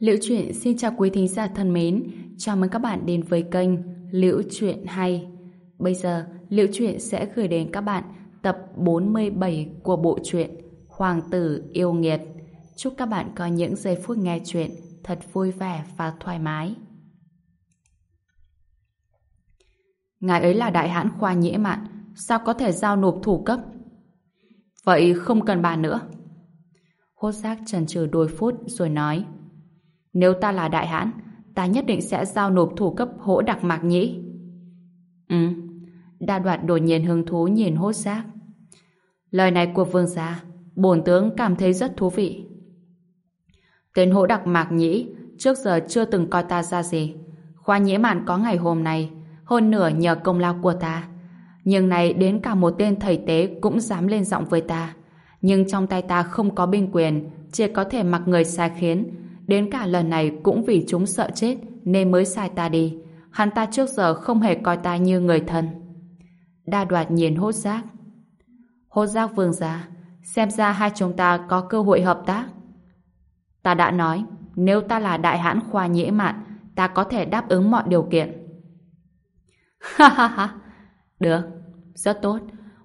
Liễu Chuyện xin chào quý thính giả thân mến, chào mừng các bạn đến với kênh Liễu Chuyện Hay. Bây giờ, Liễu Chuyện sẽ gửi đến các bạn tập 47 của bộ truyện Hoàng tử yêu nghiệt. Chúc các bạn có những giây phút nghe chuyện thật vui vẻ và thoải mái. Ngài ấy là đại hãn khoa nhễ mạn, sao có thể giao nộp thủ cấp? Vậy không cần bàn nữa. Hốt giác trần trừ đôi phút rồi nói nếu ta là đại hãn, ta nhất định sẽ giao nộp thủ cấp hỗ đặc mạc nhĩ. Ừ. Đa đoạt đột nhiên hứng thú nhìn hốt giác. Lời này của vương gia, bổn tướng cảm thấy rất thú vị. Tên hỗ đặc mạc nhĩ trước giờ chưa từng coi ta ra gì. Khoa nhĩ mạn có ngày hôm nay, hơn nửa nhờ công lao của ta. Nhưng này đến cả một tên thầy tế cũng dám lên giọng với ta. Nhưng trong tay ta không có binh quyền, chỉ có thể mặc người sai khiến. Đến cả lần này cũng vì chúng sợ chết nên mới sai ta đi. Hắn ta trước giờ không hề coi ta như người thân. Đa đoạt nhìn hốt giác. Hốt giác vương gia, xem ra hai chúng ta có cơ hội hợp tác. Ta đã nói, nếu ta là đại hãn khoa nhễ mạn, ta có thể đáp ứng mọi điều kiện. Ha ha ha, được, rất tốt.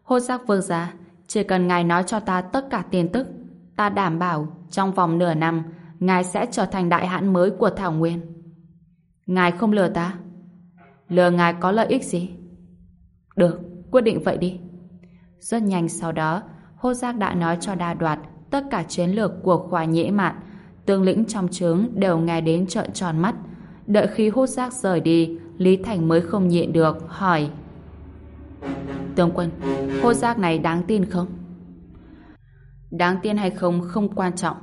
Hốt giác vương gia, chỉ cần ngài nói cho ta tất cả tin tức, ta đảm bảo trong vòng nửa năm, ngài sẽ trở thành đại hãn mới của Thảo Nguyên. Ngài không lừa ta. Lừa ngài có lợi ích gì? Được, quyết định vậy đi. Rất nhanh sau đó, Hô Giác đã nói cho đa đoạt tất cả chiến lược của khoa nhễ mạn. Tương lĩnh trong trướng đều nghe đến trợn tròn mắt. Đợi khi hô giác rời đi, Lý Thành mới không nhịn được, hỏi Tướng quân, hô giác này đáng tin không? Đáng tin hay không không quan trọng.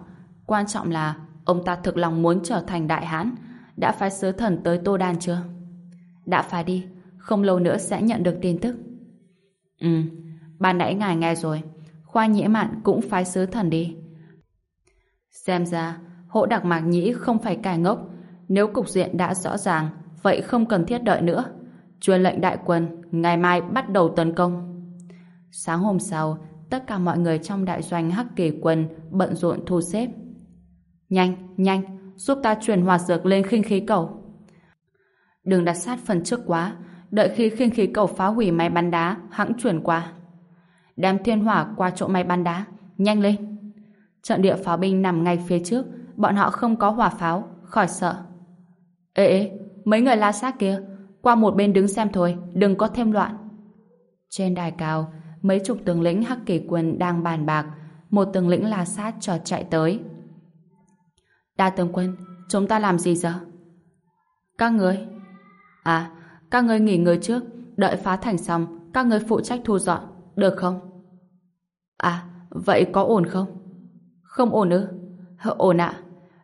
Quan trọng là ông ta thực lòng muốn trở thành đại hãn. Đã phái sứ thần tới Tô Đan chưa? Đã phái đi, không lâu nữa sẽ nhận được tin tức. Ừ, ban nãy ngài nghe rồi. Khoa nhĩ mạn cũng phái sứ thần đi. Xem ra, hộ đặc mạc nhĩ không phải cài ngốc. Nếu cục diện đã rõ ràng, vậy không cần thiết đợi nữa. Truyền lệnh đại quân, ngày mai bắt đầu tấn công. Sáng hôm sau, tất cả mọi người trong đại doanh Hắc Kỳ quân bận rộn thu xếp. Nhanh, nhanh, giúp ta truyền hỏa dược lên khinh khí cầu. Đừng đặt sát phần trước quá, đợi khi khinh khí cầu phá hủy máy bắn đá, hãng chuyển qua. Đem thiên hỏa qua chỗ máy bắn đá, nhanh lên. Trận địa pháo binh nằm ngay phía trước, bọn họ không có hỏa pháo, khỏi sợ. Ê ê, mấy người la sát kia, qua một bên đứng xem thôi, đừng có thêm loạn. Trên đài cao, mấy chục tướng lĩnh Hắc Kỳ quân đang bàn bạc, một tướng lĩnh la sát cho chạy tới. Đa tướng quân, chúng ta làm gì giờ? Các người? À, các người nghỉ ngơi trước, đợi phá thành xong, các người phụ trách thu dọn, được không? À, vậy có ổn không? Không ổn ư? Ổn ạ.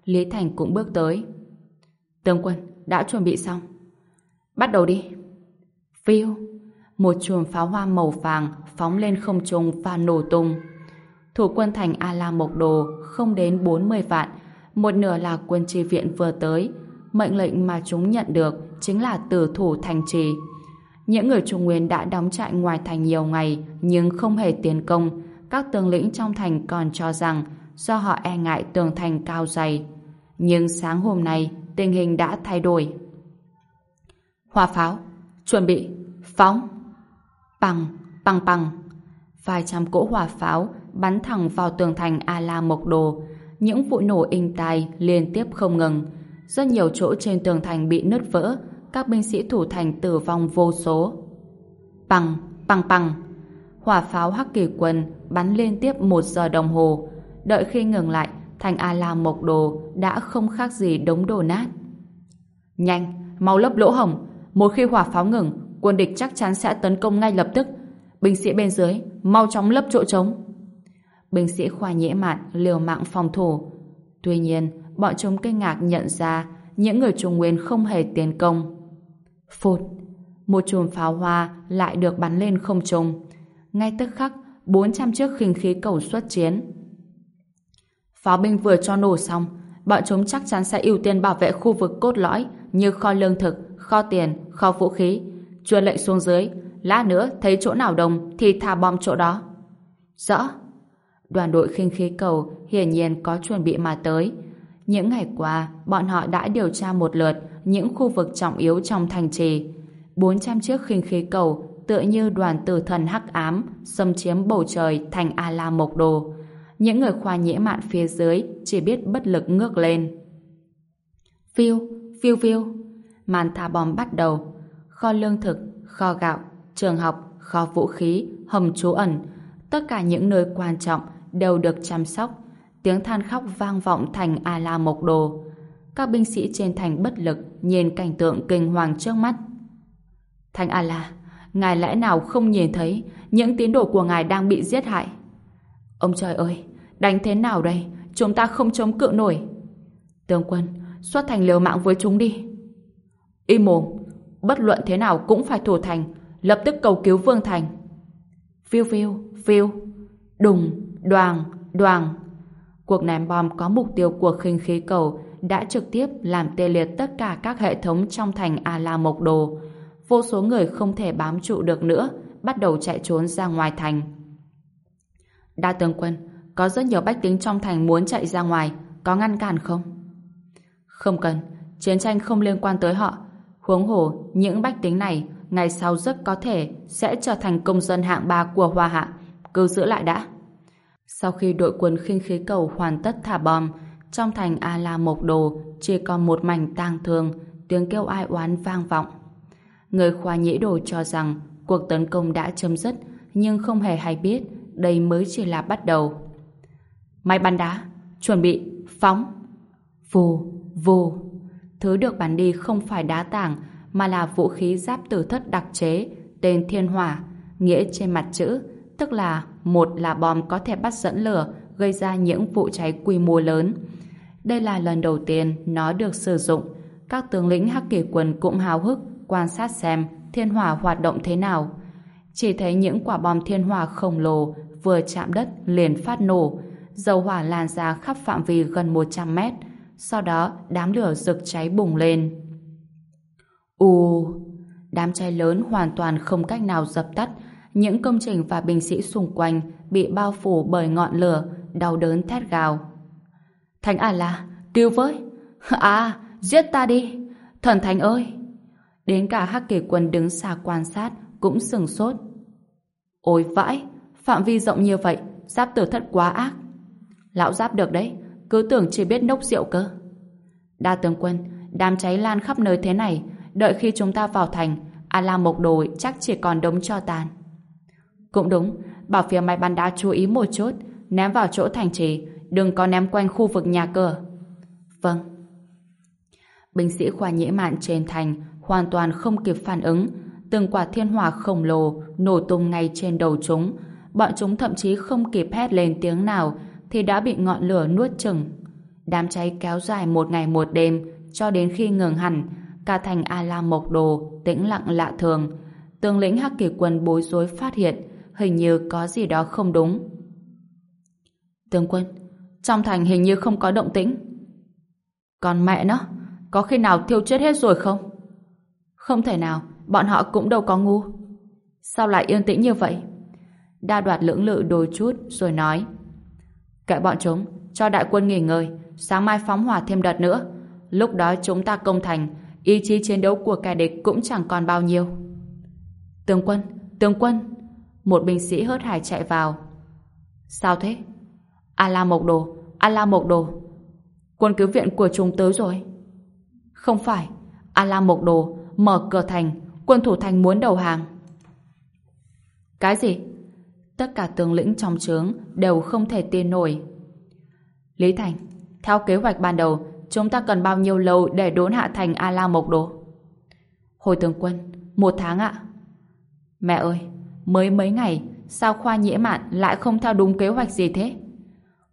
Lý Thành cũng bước tới. Tướng quân, đã chuẩn bị xong. Bắt đầu đi. Phiêu. Một chùm pháo hoa màu vàng phóng lên không trung và nổ tung. Thủ quân thành A-La Mộc Đồ không đến 40 vạn. Một nửa là quân tri viện vừa tới. Mệnh lệnh mà chúng nhận được chính là từ thủ thành trì. Những người Trung Nguyên đã đóng trại ngoài thành nhiều ngày nhưng không hề tiến công. Các tướng lĩnh trong thành còn cho rằng do họ e ngại tường thành cao dày. Nhưng sáng hôm nay tình hình đã thay đổi. hòa pháo, chuẩn bị, phóng. Bằng, bằng bằng. Vài trăm cỗ hỏa pháo bắn thẳng vào tường thành A-La Mộc Đồ. Những vụ nổ inh tai liên tiếp không ngừng. Rất nhiều chỗ trên tường thành bị nứt vỡ, các binh sĩ thủ thành tử vong vô số. Bằng, bằng bằng. Hỏa pháo Hắc Kỳ quân bắn liên tiếp một giờ đồng hồ. Đợi khi ngừng lại, thành A-La Mộc Đồ đã không khác gì đống đổ nát. Nhanh, mau lấp lỗ hổng. Một khi hỏa pháo ngừng, quân địch chắc chắn sẽ tấn công ngay lập tức. Binh sĩ bên dưới, mau chóng lấp chỗ trống. Binh sĩ khoa nhễ mạn liều mạng phòng thủ. Tuy nhiên, bọn chúng kinh ngạc nhận ra những người Trung Nguyên không hề tiến công. Phụt, một chùm pháo hoa lại được bắn lên không trung. Ngay tức khắc, 400 chiếc khinh khí cầu xuất chiến. Pháo binh vừa cho nổ xong, bọn chúng chắc chắn sẽ ưu tiên bảo vệ khu vực cốt lõi như kho lương thực, kho tiền, kho vũ khí. Truyền lệnh xuống dưới, lát nữa thấy chỗ nào đông thì thả bom chỗ đó. Rõ. Đoàn đội khinh khí cầu hiển nhiên có chuẩn bị mà tới. Những ngày qua, bọn họ đã điều tra một lượt những khu vực trọng yếu trong thành trì. 400 chiếc khinh khí cầu tựa như đoàn tử thần hắc ám xâm chiếm bầu trời thành A-la Mộc Đồ. Những người khoa nhễ mạn phía dưới chỉ biết bất lực ngước lên. Phiêu, phiêu phiêu. Màn thả bom bắt đầu. Kho lương thực, kho gạo, trường học, kho vũ khí, hầm trú ẩn. Tất cả những nơi quan trọng đều được chăm sóc. Tiếng than khóc vang vọng thành A-la Mộc Đồ. Các binh sĩ trên thành bất lực nhìn cảnh tượng kinh hoàng trước mắt. Thành A-la, ngài lẽ nào không nhìn thấy những tín đồ của ngài đang bị giết hại? Ông trời ơi, đánh thế nào đây? Chúng ta không chống cự nổi. Tướng quân, xuất thành liều mạng với chúng đi. Im mồm, bất luận thế nào cũng phải thủ thành, lập tức cầu cứu Vương Thành. Phiêu phiêu, phiêu, đùng, đoàn, đoàn. Cuộc ném bom có mục tiêu của khinh khí cầu đã trực tiếp làm tê liệt tất cả các hệ thống trong thành A-La Mộc Đồ. Vô số người không thể bám trụ được nữa, bắt đầu chạy trốn ra ngoài thành. Đa tướng quân, có rất nhiều bách tính trong thành muốn chạy ra ngoài, có ngăn cản không? Không cần, chiến tranh không liên quan tới họ. Huống hồ, những bách tính này ngày sau rất có thể sẽ trở thành công dân hạng ba của Hoa Hạ. Cứ giữ lại đã. Sau khi đội quân khinh khí cầu hoàn tất thả bom, trong thành A-La Mộc Đồ chỉ còn một mảnh tang thương, tiếng kêu ai oán vang vọng. Người khoa nhĩ đồ cho rằng cuộc tấn công đã chấm dứt, nhưng không hề hay biết đây mới chỉ là bắt đầu. Máy bắn đá, chuẩn bị, phóng. Vù, vù. Thứ được bắn đi không phải đá tảng, mà là vũ khí giáp tử thất đặc chế, tên thiên hỏa, nghĩa trên mặt chữ, tức là một là bom có thể bắt dẫn lửa, gây ra những vụ cháy quy mô lớn. Đây là lần đầu tiên nó được sử dụng. Các tướng lĩnh Hắc Kỳ quân cũng háo hức quan sát xem thiên hỏa hoạt động thế nào. Chỉ thấy những quả bom thiên hỏa khổng lồ vừa chạm đất liền phát nổ, dầu hỏa lan ra khắp phạm vi gần 100 mét. Sau đó đám lửa rực cháy bùng lên. Ù... Đám cháy lớn hoàn toàn không cách nào dập tắt. Những công trình và binh sĩ xung quanh bị bao phủ bởi ngọn lửa, đau đớn thét gào. Thánh A-la, cứu với! À, giết ta đi! Thần Thánh ơi! Đến cả hắc kỳ quân đứng xa quan sát cũng sừng sốt. Ôi vãi! Phạm vi rộng như vậy, giáp tử thất quá ác. Lão giáp được đấy, cứ tưởng chỉ biết nốc rượu cơ. Đa tướng quân, đám cháy lan khắp nơi thế này, đợi khi chúng ta vào thành, A La Mộc Đồ chắc chỉ còn đống cho tàn. Cũng đúng, bảo phía máy bắn đá chú ý một chút, ném vào chỗ thành trì, đừng có ném quanh khu vực nhà cửa. Vâng. Binh sĩ khoa nhễ mạn trên thành hoàn toàn không kịp phản ứng, từng quả thiên hỏa khổng lồ nổ tung ngay trên đầu chúng. Bọn chúng thậm chí không kịp hét lên tiếng nào thì đã bị ngọn lửa nuốt chừng. Đám cháy kéo dài một ngày một đêm cho đến khi ngừng hẳn, cả thành A La Mộc Đồ tĩnh lặng lạ thường. Tướng lĩnh Hắc Kỳ Quân bối rối phát hiện hình như có gì đó không đúng. Tướng quân, trong thành hình như không có động tĩnh. Còn mẹ nó, có khi nào thiêu chết hết rồi không? Không thể nào, bọn họ cũng đâu có ngu. Sao lại yên tĩnh như vậy? Đa đoạt lưỡng lự đôi chút rồi nói Kệ bọn chúng, cho đại quân nghỉ ngơi, sáng mai phóng hỏa thêm đợt nữa. Lúc đó chúng ta công thành, ý chí chiến đấu của kẻ địch cũng chẳng còn bao nhiêu. Tướng quân, tướng quân! Một binh sĩ hớt hải chạy vào. Sao thế? A-la Mộc Đồ, A-la Mộc Đồ. Quân cứu viện của chúng tới rồi. Không phải, A-la Mộc Đồ mở cửa thành, quân thủ thành muốn đầu hàng. Cái gì? Tất cả tướng lĩnh trong trướng đều không thể tin nổi. Lý Thành, theo kế hoạch ban đầu, chúng ta cần bao nhiêu lâu để đốn hạ thành A-la Mộc Đồ? Hồi tướng quân, một tháng ạ. Mẹ ơi, mới mấy ngày, sao khoa nhễ mạn lại không theo đúng kế hoạch gì thế?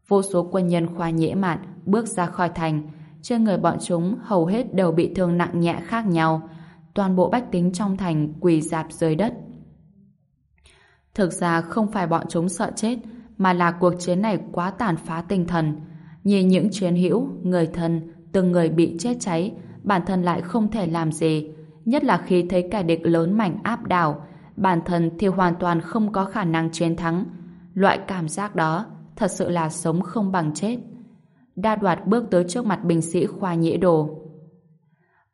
Vô số quân nhân khoa nhễ mạn bước ra khỏi thành, trên người bọn chúng hầu hết đều bị thương nặng nhẹ khác nhau, toàn bộ bách tính trong thành quỳ dạp dưới đất. Thực ra không phải bọn chúng sợ chết, mà là cuộc chiến này quá tàn phá tinh thần. Nhìn những chiến hữu, người thân, từng người bị chết cháy, bản thân lại không thể làm gì. Nhất là khi thấy kẻ địch lớn mạnh áp đảo, bản thân thì hoàn toàn không có khả năng chiến thắng. Loại cảm giác đó thật sự là sống không bằng chết. Đa đoạt bước tới trước mặt binh sĩ khoa nhĩ đồ.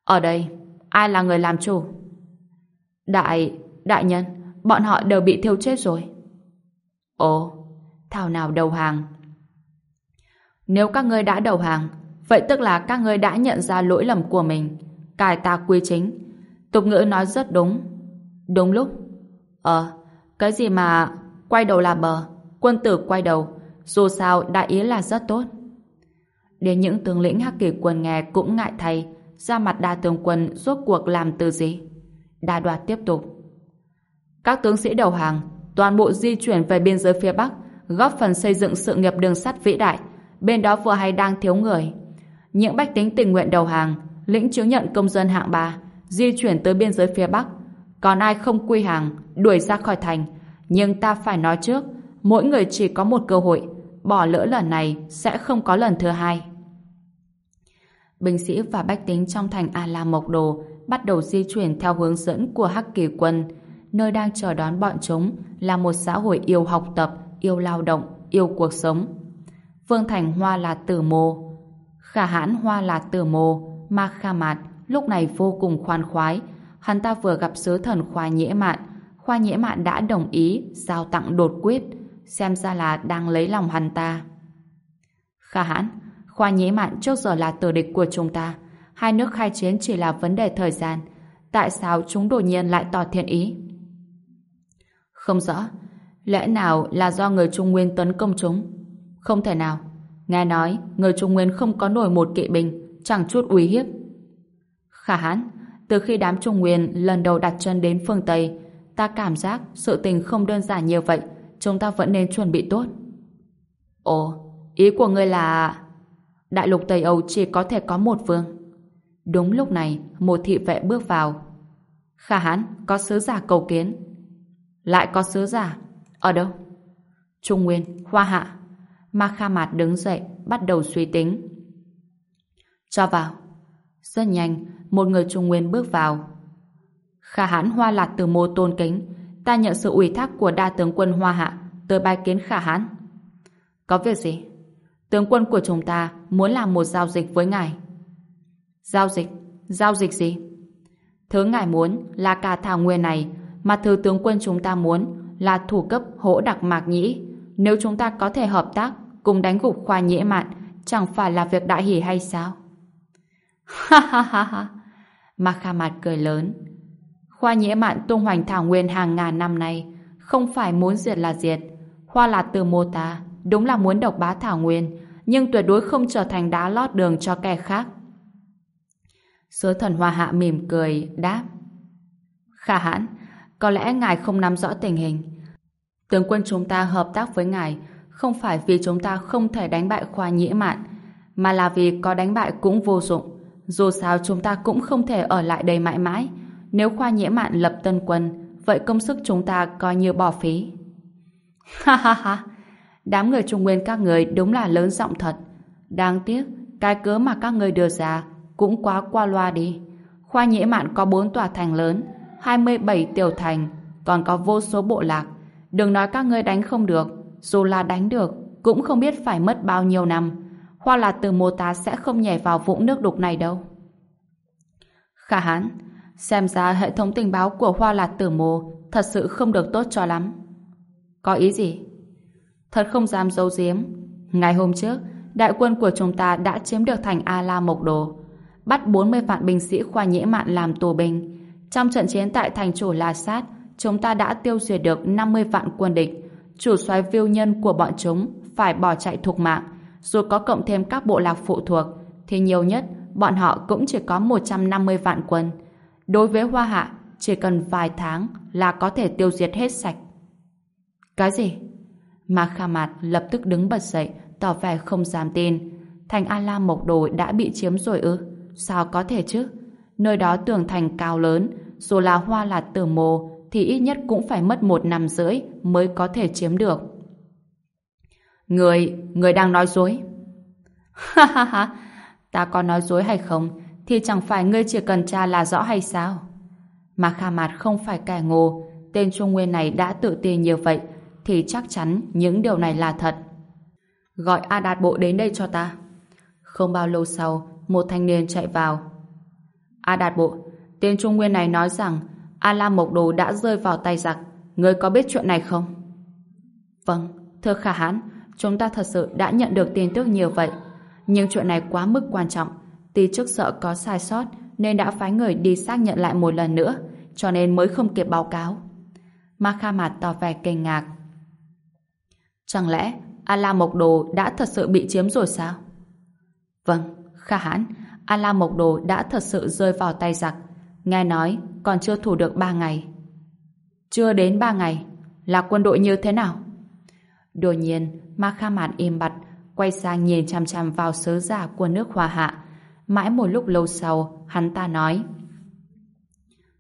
Ở đây, ai là người làm chủ? Đại, đại nhân, bọn họ đều bị thiêu chết rồi. Ồ, thảo nào đầu hàng? Nếu các ngươi đã đầu hàng, vậy tức là các ngươi đã nhận ra lỗi lầm của mình, cải ta quy chính. Tục ngữ nói rất đúng. Đúng lúc. Ờ, cái gì mà quay đầu là bờ, quân tử quay đầu, dù sao đại ý là rất tốt. Đến những tướng lĩnh hắc kỳ quân nghe cũng ngại thay, ra mặt đa tướng quân rốt cuộc làm từ gì? Đa đoạt tiếp tục. Các tướng sĩ đầu hàng, toàn bộ di chuyển về biên giới phía Bắc, góp phần xây dựng sự nghiệp đường sắt vĩ đại. Bên đó vừa hay đang thiếu người. Những bách tính tình nguyện đầu hàng, lĩnh chứng nhận công dân hạng 3, di chuyển tới biên giới phía Bắc. Còn ai không quy hàng, đuổi ra khỏi thành. Nhưng ta phải nói trước, mỗi người chỉ có một cơ hội, bỏ lỡ lần này sẽ không có lần thứ hai. Binh sĩ và bách tính trong thành A La Mộc Đồ bắt đầu di chuyển theo hướng dẫn của Hắc Kỳ quân. Nơi đang chờ đón bọn chúng là một xã hội yêu học tập, yêu lao động, yêu cuộc sống. Vương Thành Hoa là tử mồ. Khả hãn Hoa là tử mồ. Ma Kha Mạt lúc này vô cùng khoan khoái. Hắn ta vừa gặp sứ thần Khoa Nhễ Mạn. Khoa Nhễ Mạn đã đồng ý giao tặng đột quyết. Xem ra là đang lấy lòng hắn ta. Khả hãn, Khoa Nhễ Mạn trước giờ là tử địch của chúng ta. Hai nước khai chiến chỉ là vấn đề thời gian. Tại sao chúng đột nhiên lại tỏ thiện ý? Không rõ. Lẽ nào là do người Trung Nguyên tấn công chúng? Không thể nào. Nghe nói, người Trung Nguyên không có nổi một kỵ binh, chẳng chút uy hiếp. Khả hãn, từ khi đám Trung Nguyên lần đầu đặt chân đến phương Tây, ta cảm giác sự tình không đơn giản như vậy, chúng ta vẫn nên chuẩn bị tốt. Ồ, ý của ngươi là... Đại lục Tây Âu chỉ có thể có một vương. Đúng lúc này, một thị vệ bước vào. Khả hãn, có sứ giả cầu kiến. Lại có sứ giả? Ở đâu? Trung Nguyên, Hoa Hạ. Ma Kha Mạt đứng dậy, bắt đầu suy tính. Cho vào. Rất nhanh, một người Trung Nguyên bước vào. Khả hãn Hoa Lạt từ mô tôn kính. Ta nhận sự ủy thác của đa tướng quân Hoa Hạ, tới bài kiến khả hãn. Có việc gì? Tướng quân của chúng ta muốn làm một giao dịch với ngài. Giao dịch? Giao dịch gì? Thứ ngài muốn là cả thảo nguyên này, mà thứ tướng quân chúng ta muốn là thủ cấp hỗ đặc mạc nhĩ. Nếu chúng ta có thể hợp tác cùng đánh gục khoa nhễ mạn, chẳng phải là việc đại hỷ hay sao? Ha ha ha ha! Mạc Kha Mạt cười lớn. Khoa nhĩa mạn tung hoành thảo nguyên hàng ngàn năm nay không phải muốn diệt là diệt. Hoa là từ mô ta đúng là muốn độc bá thảo nguyên nhưng tuyệt đối không trở thành đá lót đường cho kẻ khác. Sứ thần Hoa Hạ mỉm cười, đáp. Khả hãn, có lẽ ngài không nắm rõ tình hình. Tướng quân chúng ta hợp tác với ngài không phải vì chúng ta không thể đánh bại khoa nhĩ mạn, mà là vì có đánh bại cũng vô dụng. Dù sao chúng ta cũng không thể ở lại đây mãi mãi. Nếu khoa nhĩ mạn lập tân quân, vậy công sức chúng ta coi như bỏ phí. Ha ha ha! Đám người Trung Nguyên các người đúng là lớn giọng thật. Đáng tiếc, cái cớ mà các người đưa ra cũng quá qua loa đi. Khoa nhĩ mạn có 4 tòa thành lớn, 27 tiểu thành, còn có vô số bộ lạc. Đừng nói các ngươi đánh không được, dù là đánh được, cũng không biết phải mất bao nhiêu năm. Hoa là từ mô tá sẽ không nhảy vào vũng nước đục này đâu. Khả hãn, xem ra hệ thống tình báo của Hoa Lạt Tử Mô thật sự không được tốt cho lắm. Có ý gì? Thật không dám giấu giếm. Ngày hôm trước, đại quân của chúng ta đã chiếm được thành A-La Mộc Đồ, bắt 40 vạn binh sĩ khoa nhễ mạn làm tù binh. Trong trận chiến tại thành chủ La Sát, chúng ta đã tiêu diệt được 50 vạn quân địch. Chủ soái viêu nhân của bọn chúng phải bỏ chạy thục mạng, dù có cộng thêm các bộ lạc phụ thuộc, thì nhiều nhất bọn họ cũng chỉ có 150 vạn quân. Đối với Hoa Hạ, chỉ cần vài tháng là có thể tiêu diệt hết sạch. Cái gì? Mà Kha Mạt lập tức đứng bật dậy, tỏ vẻ không dám tin. Thành A La Mộc Đồ đã bị chiếm rồi ư? Sao có thể chứ? Nơi đó tường thành cao lớn, dù là hoa là tử mồ, thì ít nhất cũng phải mất một năm rưỡi mới có thể chiếm được. Người, người đang nói dối. Ha ha ha, ta có nói dối hay không, thì chẳng phải ngươi chỉ cần tra là rõ hay sao? Mà Kha Mạt không phải kẻ ngô, tên Trung Nguyên này đã tự tin như vậy, thì chắc chắn những điều này là thật. Gọi A Đạt Bộ đến đây cho ta. Không bao lâu sau, một thanh niên chạy vào. A Đạt Bộ, tên Trung Nguyên này nói rằng A La Mộc Đồ đã rơi vào tay giặc. Ngươi có biết chuyện này không? Vâng, thưa Khả Hãn, chúng ta thật sự đã nhận được tin tức nhiều vậy. Nhưng chuyện này quá mức quan trọng. Tí trước sợ có sai sót nên đã phái người đi xác nhận lại một lần nữa cho nên mới không kịp báo cáo. Ma Kha Mạt tỏ vẻ kinh ngạc. Chẳng lẽ A La Mộc Đồ đã thật sự bị chiếm rồi sao? Vâng, Kha Hãn, A La Mộc Đồ đã thật sự rơi vào tay giặc. Nghe nói còn chưa thủ được ba ngày. Chưa đến ba ngày, là quân đội như thế nào? Đột nhiên, Ma Kha Mạt im bặt, quay sang nhìn chăm chăm vào sứ giả của nước Hoa Hạ. Mãi một lúc lâu sau, hắn ta nói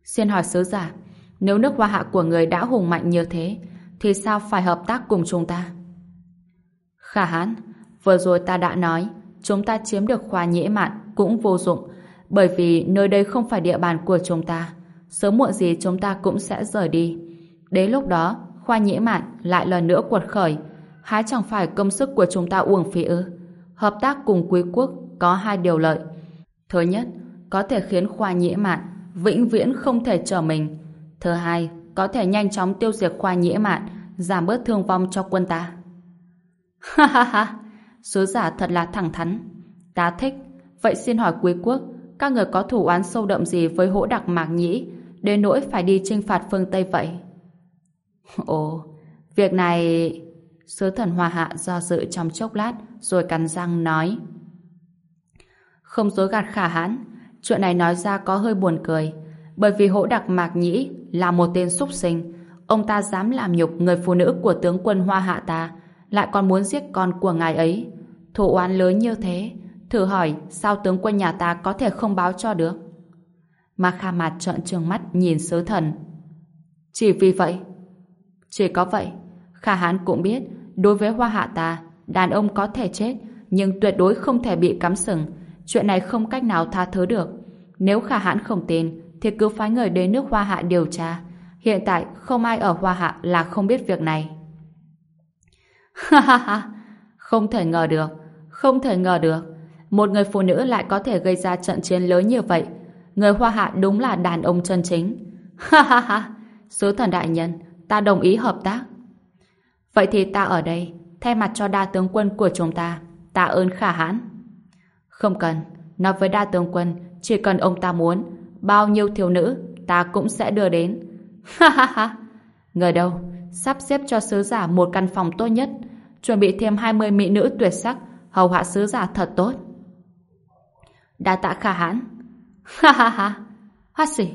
Xin hỏi sứ giả, nếu nước Hoa Hạ của người đã hùng mạnh như thế, thì sao phải hợp tác cùng chúng ta? Khả hãn, vừa rồi ta đã nói, chúng ta chiếm được khoa nhễ mạn cũng vô dụng, bởi vì nơi đây không phải địa bàn của chúng ta. Sớm muộn gì chúng ta cũng sẽ rời đi. Đến lúc đó, khoa nhĩ mạn lại lần nữa quật khởi, hái chẳng phải công sức của chúng ta uổng phí ư. Hợp tác cùng quý quốc có hai điều lợi. Thứ nhất, có thể khiến khoa nhĩ mạn vĩnh viễn không thể trở mình. Thứ hai, có thể nhanh chóng tiêu diệt khoa nhĩ mạn, giảm bớt thương vong cho quân ta. Ha ha ha, sứ giả thật là thẳng thắn. Ta thích. Vậy xin hỏi quý quốc, các người có thủ oán sâu đậm gì với hỗ đặc mạc nhĩ, đến nỗi phải đi trinh phạt phương Tây vậy? Ồ, việc này... Sứ thần Hoa Hạ do dự trong chốc lát, rồi cắn răng nói. Không dối gạt khả hãn, chuyện này nói ra có hơi buồn cười, bởi vì hỗ đặc mạc nhĩ là một tên súc sinh, ông ta dám làm nhục người phụ nữ của tướng quân Hoa Hạ ta, lại còn muốn giết con của ngài ấy. Thủ oán lớn như thế, thử hỏi sao tướng quân nhà ta có thể không báo cho được? Mà Kha Mạt trợn trừng mắt nhìn sứ thần. Chỉ vì vậy? Chỉ có vậy. Khả Hán cũng biết, đối với Hoa Hạ ta, đàn ông có thể chết, nhưng tuyệt đối không thể bị cắm sừng. Chuyện này không cách nào tha thứ được. Nếu Khả Hãn không tin, thì cứ phái người đến nước Hoa Hạ điều tra. Hiện tại, không ai ở Hoa Hạ là không biết việc này. Ha ha ha! Không thể ngờ được. Không thể ngờ được. Một người phụ nữ lại có thể gây ra trận chiến lớn như vậy. Người Hoa Hạ đúng là đàn ông chân chính. Ha ha ha! Sứ thần đại nhân, ta đồng ý hợp tác. Vậy thì ta ở đây, thay mặt cho đa tướng quân của chúng ta, ta ơn khả hãn. Không cần, nói với đa tướng quân, chỉ cần ông ta muốn, bao nhiêu thiếu nữ, ta cũng sẽ đưa đến. Ha ha ha! ngờ đâu, sắp xếp cho sứ giả một căn phòng tốt nhất, chuẩn bị thêm 20 mỹ nữ tuyệt sắc, hầu hạ sứ giả thật tốt. Đa tạ khả hãn. Ha ha ha! Hát xỉ!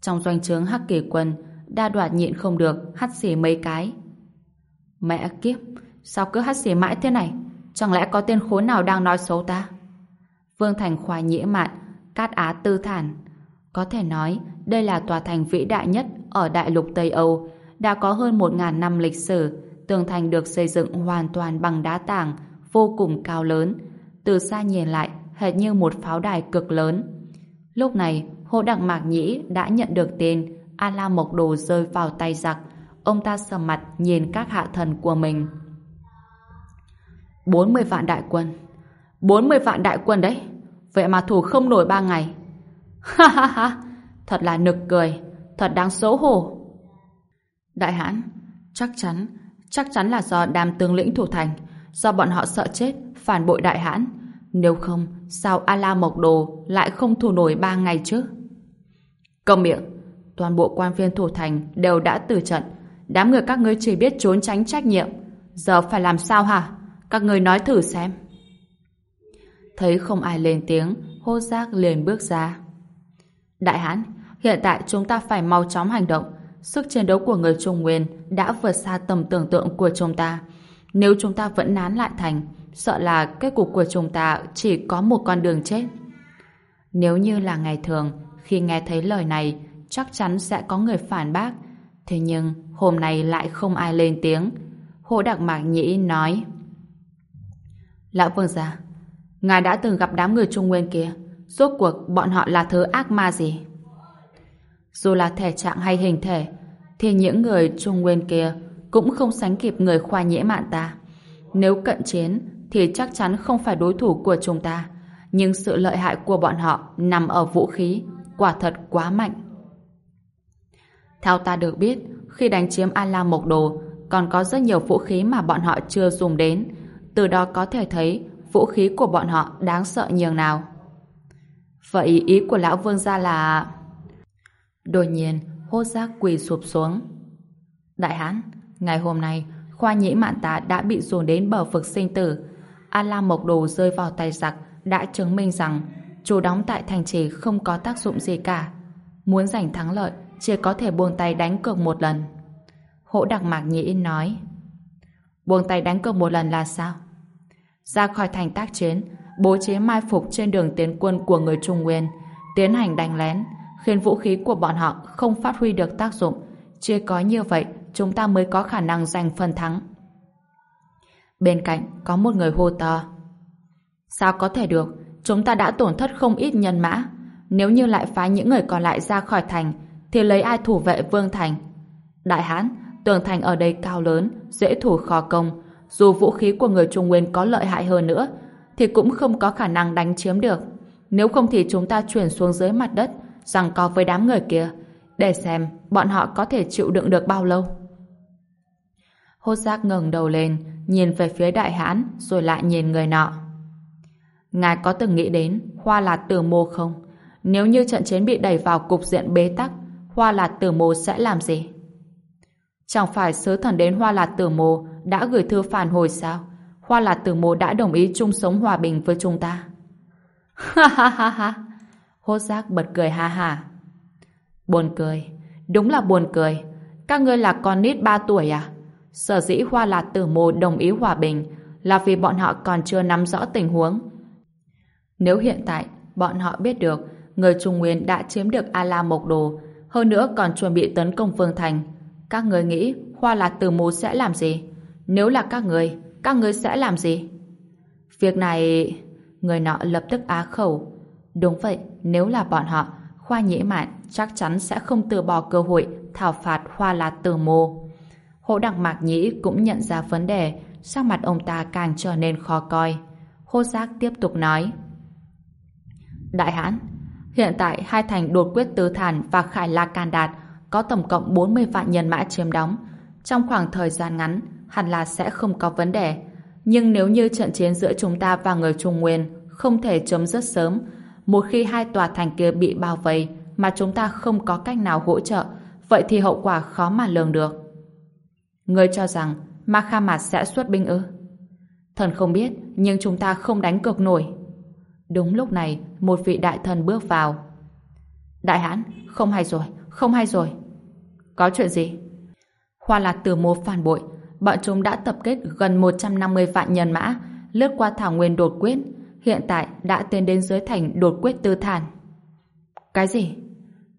Trong doanh trướng hắc kỳ quân, đa đoạt nhịn không được, hắt xì mấy cái. Mẹ kiếp, sao cứ hắt xì mãi thế này? Chẳng lẽ có tên khốn nào đang nói xấu ta? Vương Thành khoa nhĩ mạn, cát á tư thản. Có thể nói, đây là tòa thành vĩ đại nhất ở đại lục Tây Âu, đã có hơn một ngàn năm lịch sử, tường thành được xây dựng hoàn toàn bằng đá tảng, vô cùng cao lớn. Từ xa nhìn lại, hệt như một pháo đài cực lớn. Lúc này, Hồ Đặng Mạc Nhĩ đã nhận được tên A La Mộc Đồ rơi vào tay giặc. Ông ta sầm mặt nhìn các hạ thần của mình. 40 vạn đại quân. 40 vạn đại quân đấy. Vậy mà thủ không nổi ba ngày. Ha ha ha, thật là nực cười, thật đáng xấu hổ. Đại hãn, chắc chắn, chắc chắn là do đám tướng lĩnh thủ thành, do bọn họ sợ chết, phản bội đại hãn. Nếu không, sao A-la Mộc Đồ lại không thủ nổi ba ngày chứ? Cầm miệng, toàn bộ quan viên thủ thành đều đã từ trận. Đám người các ngươi chỉ biết trốn tránh trách nhiệm. Giờ phải làm sao hả? Các ngươi nói thử xem. Thấy không ai lên tiếng, hô giác liền bước ra. Đại hãn, hiện tại chúng ta phải mau chóng hành động. Sức chiến đấu của người Trung Nguyên đã vượt xa tầm tưởng tượng của chúng ta. Nếu chúng ta vẫn nán lại thành, sợ là kết cục của chúng ta chỉ có một con đường chết. Nếu như là ngày thường, khi nghe thấy lời này, chắc chắn sẽ có người phản bác. Thế nhưng, hôm nay lại không ai lên tiếng. Hồ Đặc Mạc Nhĩ nói Lão Vương gia, ngài đã từng gặp đám người Trung Nguyên kia. Rốt cuộc bọn họ là thứ ác ma gì? Dù là thể trạng hay hình thể, thì những người Trung Nguyên kia cũng không sánh kịp người khoa nhễ mạn ta. Nếu cận chiến, thì thì chắc chắn không phải đối thủ của chúng ta. Nhưng sự lợi hại của bọn họ nằm ở vũ khí, quả thật quá mạnh. Theo ta được biết, khi đánh chiếm An La Mộc Đồ, còn có rất nhiều vũ khí mà bọn họ chưa dùng đến. Từ đó có thể thấy vũ khí của bọn họ đáng sợ nhường nào. Vậy ý của lão vương gia là... Đột nhiên, hốt giác quỳ sụp xuống. Đại hán, ngày hôm nay, khoa nhĩ mạn tá đã bị dồn đến bờ vực sinh tử. An La Mộc Đồ rơi vào tay giặc đã chứng minh rằng chủ đóng tại thành trì không có tác dụng gì cả. Muốn giành thắng lợi, chỉ có thể buông tay đánh cược một lần. Hỗ đặc mạc nhĩ nói Buông tay đánh cược một lần là sao? Ra khỏi thành tác chiến, bố trí mai phục trên đường tiến quân của người Trung Nguyên, tiến hành đánh lén, khiến vũ khí của bọn họ không phát huy được tác dụng. Chỉ có như vậy, chúng ta mới có khả năng giành phần thắng. Bên cạnh có một người hô to. Sao có thể được? Chúng ta đã tổn thất không ít nhân mã. Nếu như lại phái những người còn lại ra khỏi thành, thì lấy ai thủ vệ Vương Thành? Đại Hán, tường thành ở đây cao lớn, dễ thủ khó công. Dù vũ khí của người Trung Nguyên có lợi hại hơn nữa, thì cũng không có khả năng đánh chiếm được. Nếu không thì chúng ta chuyển xuống dưới mặt đất, rằng có với đám người kia, để xem bọn họ có thể chịu đựng được bao lâu. Hốt giác ngẩng đầu lên, nhìn về phía đại hãn, rồi lại nhìn người nọ. Ngài có từng nghĩ đến Hoa là từ Mô không? Nếu như trận chiến bị đẩy vào cục diện bế tắc, Hoa Lạt Tử Mô sẽ làm gì? Chẳng phải sứ thần đến Hoa Lạt Tử Mô đã gửi thư phản hồi sao? Hoa Lạt Tử Mô đã đồng ý chung sống hòa bình với chúng ta. Ha ha ha ha! Hốt giác bật cười ha ha. Buồn cười. Đúng là buồn cười. Các ngươi là con nít 3 tuổi à? Sở dĩ Hoa Lạt Tử Mô đồng ý hòa bình là vì bọn họ còn chưa nắm rõ tình huống. Nếu hiện tại bọn họ biết được người Trung Nguyên đã chiếm được A-La Mộc Đồ hơn nữa còn chuẩn bị tấn công Vương Thành các người nghĩ Hoa lạc Tử Mù sẽ làm gì? Nếu là các người, các người sẽ làm gì? Việc này... Người nọ lập tức á khẩu. Đúng vậy, nếu là bọn họ, Khoa Nhĩ Mạn chắc chắn sẽ không từ bỏ cơ hội thảo phạt Hoa lạc Tử Mù. Hỗ Đặng Mạc Nhĩ cũng nhận ra vấn đề, sắc mặt ông ta càng trở nên khó coi. Hô Giác tiếp tục nói. Đại hãn, hiện tại hai thành đột quyết tứ thản và khải la can đạt có tổng cộng 40 vạn nhân mã chiếm đóng. Trong khoảng thời gian ngắn, hẳn là sẽ không có vấn đề. Nhưng nếu như trận chiến giữa chúng ta và người Trung Nguyên không thể chấm dứt sớm, một khi hai tòa thành kia bị bao vây mà chúng ta không có cách nào hỗ trợ, vậy thì hậu quả khó mà lường được. Người cho rằng Ma Kha Mạt sẽ xuất binh ư? Thần không biết, nhưng chúng ta không đánh cược nổi. Đúng lúc này, một vị đại thần bước vào. Đại hãn, không hay rồi, không hay rồi. Có chuyện gì? Hoa Lạc từ mô phản bội, bọn chúng đã tập kết gần 150 vạn nhân mã, lướt qua thảo nguyên đột quyết, hiện tại đã tiến đến dưới thành đột quyết tư thản. Cái gì?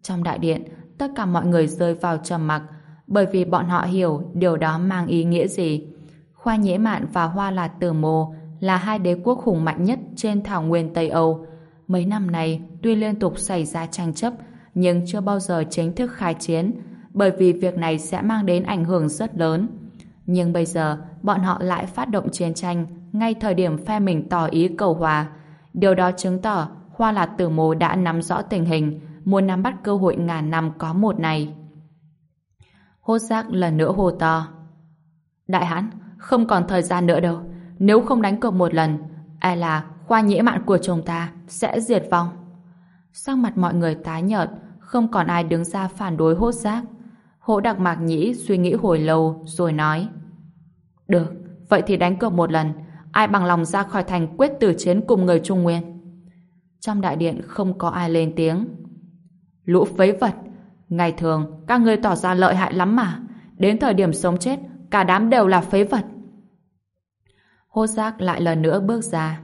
Trong đại điện, tất cả mọi người rơi vào trầm mặc, bởi vì bọn họ hiểu điều đó mang ý nghĩa gì. Khoa Nhễ Mạn và Hoa Lạc Tử Mô là hai đế quốc hùng mạnh nhất trên thảo nguyên Tây Âu. Mấy năm này, tuy liên tục xảy ra tranh chấp, nhưng chưa bao giờ chính thức khai chiến, bởi vì việc này sẽ mang đến ảnh hưởng rất lớn. Nhưng bây giờ, bọn họ lại phát động chiến tranh ngay thời điểm phe mình tỏ ý cầu hòa. Điều đó chứng tỏ Hoa Lạc Tử Mô đã nắm rõ tình hình, muốn nắm bắt cơ hội ngàn năm có một này. Hốt giác lần nữa hồ to. Đại hãn, không còn thời gian nữa đâu. Nếu không đánh cược một lần, e là khoa nhễ mạn của chúng ta sẽ diệt vong. Sắc mặt mọi người tái nhợt, không còn ai đứng ra phản đối hốt giác. Hỗ đặc mạc nhĩ suy nghĩ hồi lâu rồi nói Được, vậy thì đánh cược một lần ai bằng lòng ra khỏi thành quyết tử chiến cùng người Trung Nguyên. Trong đại điện không có ai lên tiếng. Lũ phế vật, ngày thường các ngươi tỏ ra lợi hại lắm mà, đến thời điểm sống chết cả đám đều là phế vật. Hô giác lại lần nữa bước ra.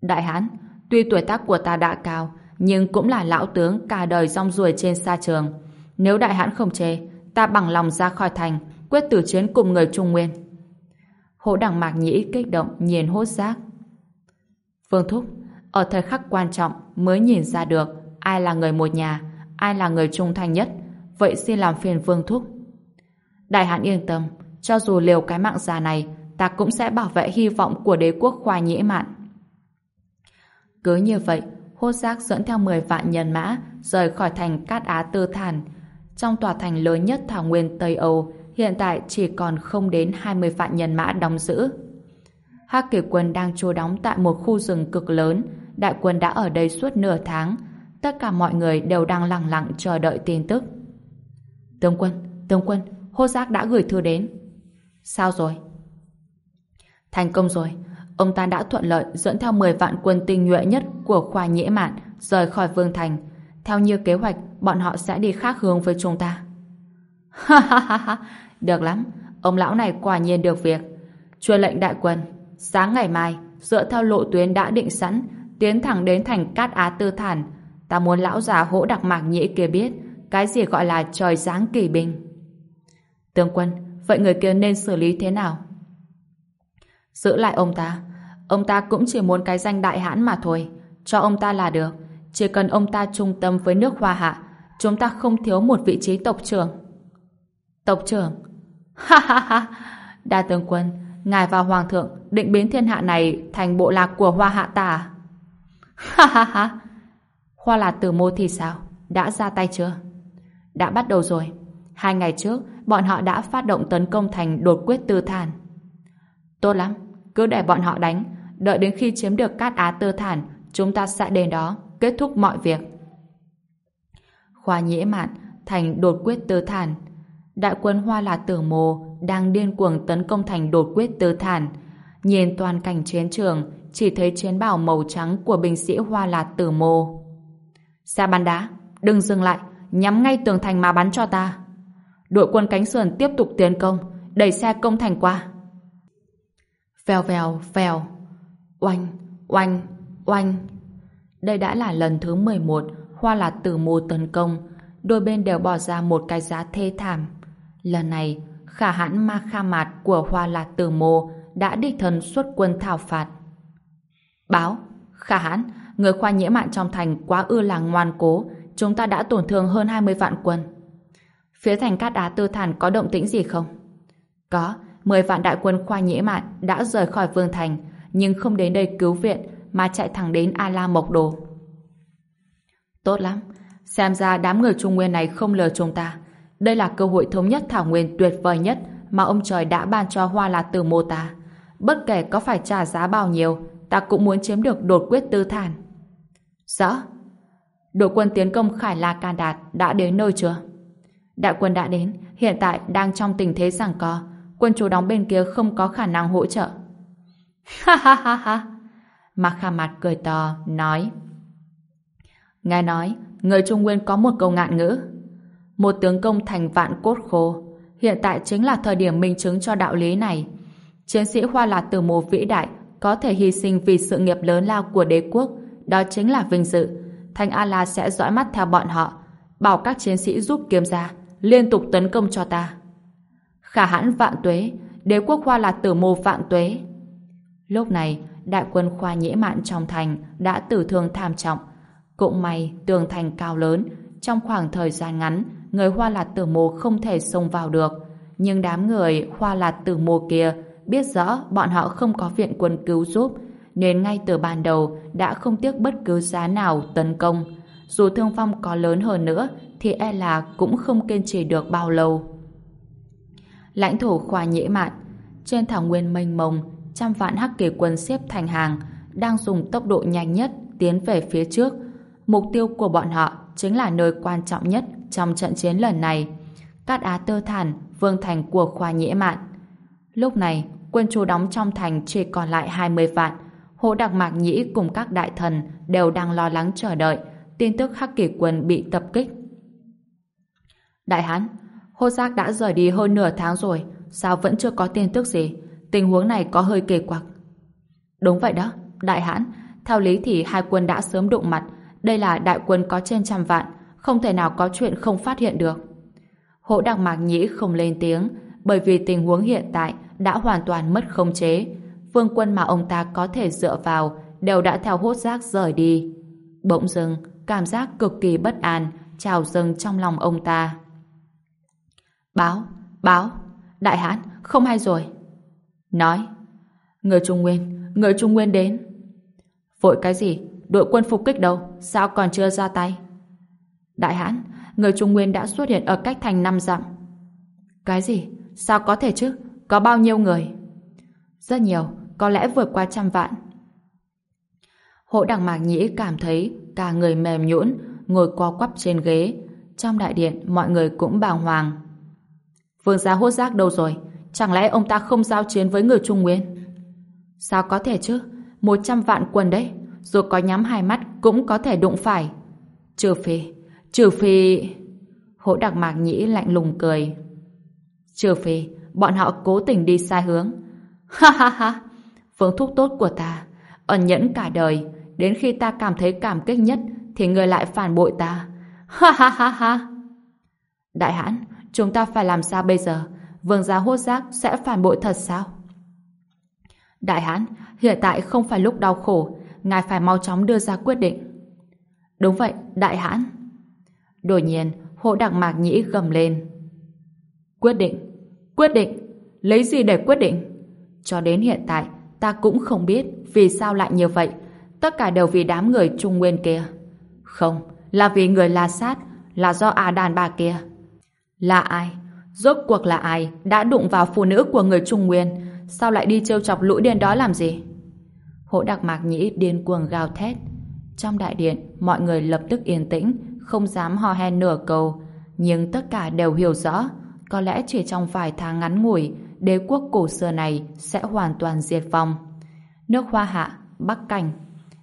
Đại hán, tuy tuổi tác của ta đã cao, nhưng cũng là lão tướng cả đời rong ruổi trên xa trường. Nếu đại hãn không chê, ta bằng lòng ra khỏi thành, quyết tử chiến cùng người Trung Nguyên. Hỗ đằng mạc nhĩ kích động nhìn hốt giác. Vương Thúc, ở thời khắc quan trọng mới nhìn ra được ai là người một nhà, ai là người trung thành nhất. Vậy xin làm phiền Vương Thúc. Đại hãn yên tâm, cho dù liều cái mạng già này, ta cũng sẽ bảo vệ hy vọng của đế quốc khoa nhĩ mạn. Cứ như vậy, hốt giác dẫn theo 10 vạn nhân mã rời khỏi thành Cát Á Tư Thản. Trong tòa thành lớn nhất thảo nguyên Tây Âu, hiện tại chỉ còn không đến 20 vạn nhân mã đóng giữ. Hắc kỷ quân đang trú đóng tại một khu rừng cực lớn, đại quân đã ở đây suốt nửa tháng. Tất cả mọi người đều đang lặng lặng chờ đợi tin tức. Tướng quân, tướng quân, hô giác đã gửi thư đến. Sao rồi? Thành công rồi. Ông ta đã thuận lợi dẫn theo 10 vạn quân tinh nhuệ nhất của khoa nhễ mạn rời khỏi Vương Thành. Theo như kế hoạch, bọn họ sẽ đi khác hướng với chúng ta. Ha ha ha ha, được lắm. Ông lão này quả nhiên được việc. Truyền lệnh đại quân, sáng ngày mai, dựa theo lộ tuyến đã định sẵn, tiến thẳng đến thành Cát Á Tư Thản. Ta muốn lão già hỗ đặc mạc nhĩ kia biết cái gì gọi là trời giáng kỳ binh. Tướng quân, vậy người kia nên xử lý thế nào? Giữ lại ông ta. Ông ta cũng chỉ muốn cái danh đại hãn mà thôi. Cho ông ta là được. Chỉ cần ông ta trung tâm với nước hoa hạ, chúng ta không thiếu một vị trí tộc trưởng. Tộc trưởng? Ha ha ha! Đa tướng quân, ngài và hoàng thượng định biến thiên hạ này thành bộ lạc của hoa hạ ta? À? Ha ha ha! Hoa lạc tử mô thì sao? Đã ra tay chưa? Đã bắt đầu rồi. Hai ngày trước, bọn họ đã phát động tấn công thành đột quyết tư thản. Tốt lắm, cứ để bọn họ đánh. Đợi đến khi chiếm được cát á Tơ thản, chúng ta sẽ đến đó, kết thúc mọi việc. Khoa nhễ mạn, thành đột quyết Tơ thản. Đại quân Hoa là Tử Mồ đang điên cuồng tấn công thành đột quyết Tơ thản. Nhìn toàn cảnh chiến trường, chỉ thấy chiến bào màu trắng của binh sĩ Hoa là Tử Mồ. Xa bắn đá, đừng dừng lại, nhắm ngay tường thành mà bắn cho ta. Đội quân cánh sườn tiếp tục tiến công, đẩy xe công thành qua. Vèo vèo, vèo. Oanh, oanh, oanh. Đây đã là lần thứ 11 Hoa Lạt Tử Mù tấn công. Đôi bên đều bỏ ra một cái giá thê thảm. Lần này, khả hãn ma kha mạt của Hoa Lạt Tử Mô đã đích thân xuất quân thảo phạt. Báo, khả hãn, người khoa nhiễm mạng trong thành quá ư là ngoan cố, chúng ta đã tổn thương hơn 20 vạn quân. Phía thành Cát Á Tư Thản có động tĩnh gì không? Có, 10 vạn đại quân khoa nhĩ mạn đã rời khỏi Vương Thành, nhưng không đến đây cứu viện mà chạy thẳng đến A La Mộc Đồ. Tốt lắm, xem ra đám người Trung Nguyên này không lừa chúng ta. Đây là cơ hội thống nhất thảo nguyên tuyệt vời nhất mà ông trời đã ban cho Hoa là Tử Mô ta. Bất kể có phải trả giá bao nhiêu, ta cũng muốn chiếm được đột quyết tư thản. Rõ. Đội quân tiến công Khải La Can Đạt đã đến nơi chưa? Đại quân đã đến, hiện tại đang trong tình thế giằng co. Quân chủ đóng bên kia không có khả năng hỗ trợ. Ha ha ha ha. Mạc Kha Mặt cười to, nói Nghe nói, người Trung Nguyên có một câu ngạn ngữ. Một tướng công thành vạn cốt khô. Hiện tại chính là thời điểm minh chứng cho đạo lý này. Chiến sĩ Hoa là từ mồ vĩ đại có thể hy sinh vì sự nghiệp lớn lao của đế quốc. Đó chính là vinh dự. Thanh A-La sẽ dõi mắt theo bọn họ. Bảo các chiến sĩ giúp kiếm ra liên tục tấn công cho ta. Khả hãn vạn tuế, đế quốc Hoa là tử mô vạn tuế. Lúc này, đại quân khoa nhễ mạn trong thành đã tử thương tham trọng. Cũng may tường thành cao lớn, trong khoảng thời gian ngắn, người Hoa Lạt Tử Mô không thể xông vào được. Nhưng đám người Hoa Lạt Tử Mô kia biết rõ bọn họ không có viện quân cứu giúp, nên ngay từ ban đầu đã không tiếc bất cứ giá nào tấn công. Dù thương vong có lớn hơn nữa, thì e là cũng không kiên trì được bao lâu. Lãnh thổ khoa nhễ mạn, trên thảo nguyên mênh mông, trăm vạn hắc kỳ quân xếp thành hàng, đang dùng tốc độ nhanh nhất tiến về phía trước. Mục tiêu của bọn họ chính là nơi quan trọng nhất trong trận chiến lần này. Cát Á Tơ Thản, vương thành của khoa nhễ mạn. Lúc này, quân chủ đóng trong thành chỉ còn lại 20 vạn. Hộ đặc mạc nhĩ cùng các đại thần đều đang lo lắng chờ đợi tin tức hắc kỳ quân bị tập kích. Đại hán, hô giác đã rời đi hơn nửa tháng rồi, sao vẫn chưa có tin tức gì? Tình huống này có hơi kỳ quặc. Đúng vậy đó, đại hãn. Theo lý thì hai quân đã sớm đụng mặt. Đây là đại quân có trên trăm vạn, không thể nào có chuyện không phát hiện được. Hỗ đặc mạc nhĩ không lên tiếng, bởi vì tình huống hiện tại đã hoàn toàn mất khống chế. Vương quân mà ông ta có thể dựa vào đều đã theo hốt giác rời đi. Bỗng dưng, cảm giác cực kỳ bất an trào dâng trong lòng ông ta. Báo, báo, đại hãn, không hay rồi. Nói, người Trung Nguyên, người Trung Nguyên đến. Vội cái gì? Đội quân phục kích đâu? Sao còn chưa ra tay? Đại hãn, người Trung Nguyên đã xuất hiện ở cách thành năm dặm. Cái gì? Sao có thể chứ? Có bao nhiêu người? Rất nhiều, có lẽ vượt qua trăm vạn. Hộ đằng mạc nhĩ cảm thấy cả người mềm nhũn ngồi co quắp trên ghế. Trong đại điện, mọi người cũng bàng hoàng. Vương gia hốt giác đâu rồi? Chẳng lẽ ông ta không giao chiến với người Trung Nguyên? Sao có thể chứ? Một trăm vạn quân đấy. Dù có nhắm hai mắt cũng có thể đụng phải. Trừ phi, trừ phi... Hỗ đặc mạc nhĩ lạnh lùng cười. Trừ phi, bọn họ cố tình đi sai hướng. Ha ha ha! Phương thúc tốt của ta, ẩn nhẫn cả đời, đến khi ta cảm thấy cảm kích nhất thì người lại phản bội ta. Ha ha ha ha! Đại hãn, chúng ta phải làm sao bây giờ? Vương gia hốt giác sẽ phản bội thật sao? Đại hãn, hiện tại không phải lúc đau khổ, ngài phải mau chóng đưa ra quyết định. Đúng vậy, đại hãn. Đột nhiên, hộ đặc mạc nhĩ gầm lên. Quyết định, quyết định, lấy gì để quyết định? Cho đến hiện tại, ta cũng không biết vì sao lại như vậy. Tất cả đều vì đám người trung nguyên kia. Không, là vì người La Sát, là do à đàn bà kia. Là ai? Rốt cuộc là ai đã đụng vào phụ nữ của người Trung Nguyên? Sao lại đi trêu chọc lũ điên đó làm gì? Hỗ đặc mạc nhĩ điên cuồng gào thét. Trong đại điện, mọi người lập tức yên tĩnh, không dám ho he nửa câu. Nhưng tất cả đều hiểu rõ, có lẽ chỉ trong vài tháng ngắn ngủi, đế quốc cổ xưa này sẽ hoàn toàn diệt vong. Nước Hoa Hạ, Bắc Cảnh.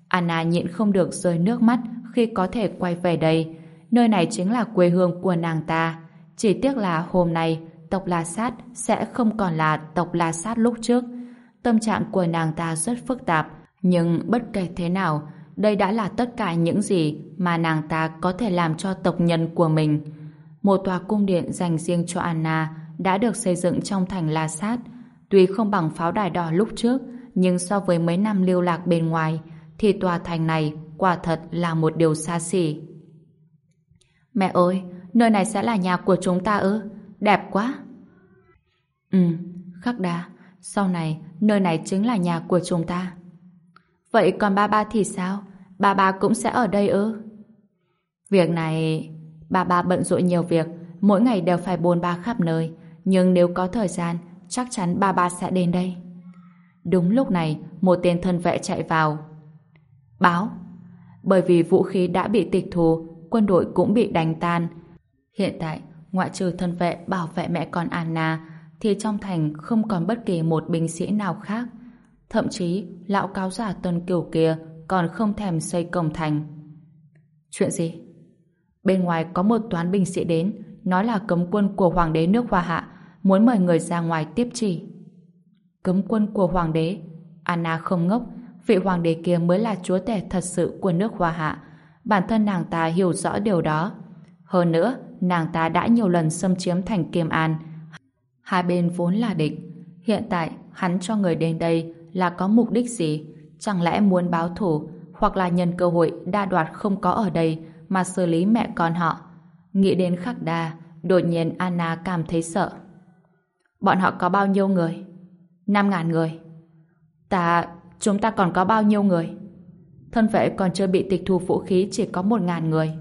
Anna nhịn không được rơi nước mắt khi có thể quay về đây. Nơi này chính là quê hương của nàng ta. Chỉ tiếc là hôm nay tộc La Sát sẽ không còn là tộc La Sát lúc trước. Tâm trạng của nàng ta rất phức tạp, nhưng bất kể thế nào, đây đã là tất cả những gì mà nàng ta có thể làm cho tộc nhân của mình. Một tòa cung điện dành riêng cho Anna đã được xây dựng trong thành La Sát. Tuy không bằng pháo đài đỏ lúc trước, nhưng so với mấy năm lưu lạc bên ngoài, thì tòa thành này quả thật là một điều xa xỉ. Mẹ ơi, nơi này sẽ là nhà của chúng ta ư? Đẹp quá! Ừ, khắc đa, sau này nơi này chính là nhà của chúng ta. Vậy còn ba ba thì sao? Ba ba cũng sẽ ở đây ư? Việc này... Ba ba bận rộn nhiều việc, mỗi ngày đều phải bôn ba khắp nơi. Nhưng nếu có thời gian, chắc chắn ba ba sẽ đến đây. Đúng lúc này, một tên thân vệ chạy vào. Báo! Bởi vì vũ khí đã bị tịch thu, quân đội cũng bị đánh tan. Hiện tại, ngoại trừ thân vệ bảo vệ mẹ con Anna, thì trong thành không còn bất kỳ một binh sĩ nào khác. Thậm chí, lão cáo giả tuần kiều kia còn không thèm xây cổng thành. Chuyện gì? Bên ngoài có một toán binh sĩ đến, nói là cấm quân của hoàng đế nước Hoa Hạ, muốn mời người ra ngoài tiếp chỉ. Cấm quân của hoàng đế? Anna không ngốc, vị hoàng đế kia mới là chúa tể thật sự của nước Hoa Hạ. Bản thân nàng ta hiểu rõ điều đó. Hơn nữa, nàng ta đã nhiều lần xâm chiếm thành Kiêm An. Hai bên vốn là địch. Hiện tại, hắn cho người đến đây là có mục đích gì? Chẳng lẽ muốn báo thủ hoặc là nhân cơ hội đa đoạt không có ở đây mà xử lý mẹ con họ? Nghĩ đến khắc đa, đột nhiên Anna cảm thấy sợ. Bọn họ có bao nhiêu người? Năm ngàn người. Ta, chúng ta còn có bao nhiêu người? Thân vệ còn chưa bị tịch thu vũ khí chỉ có một ngàn người.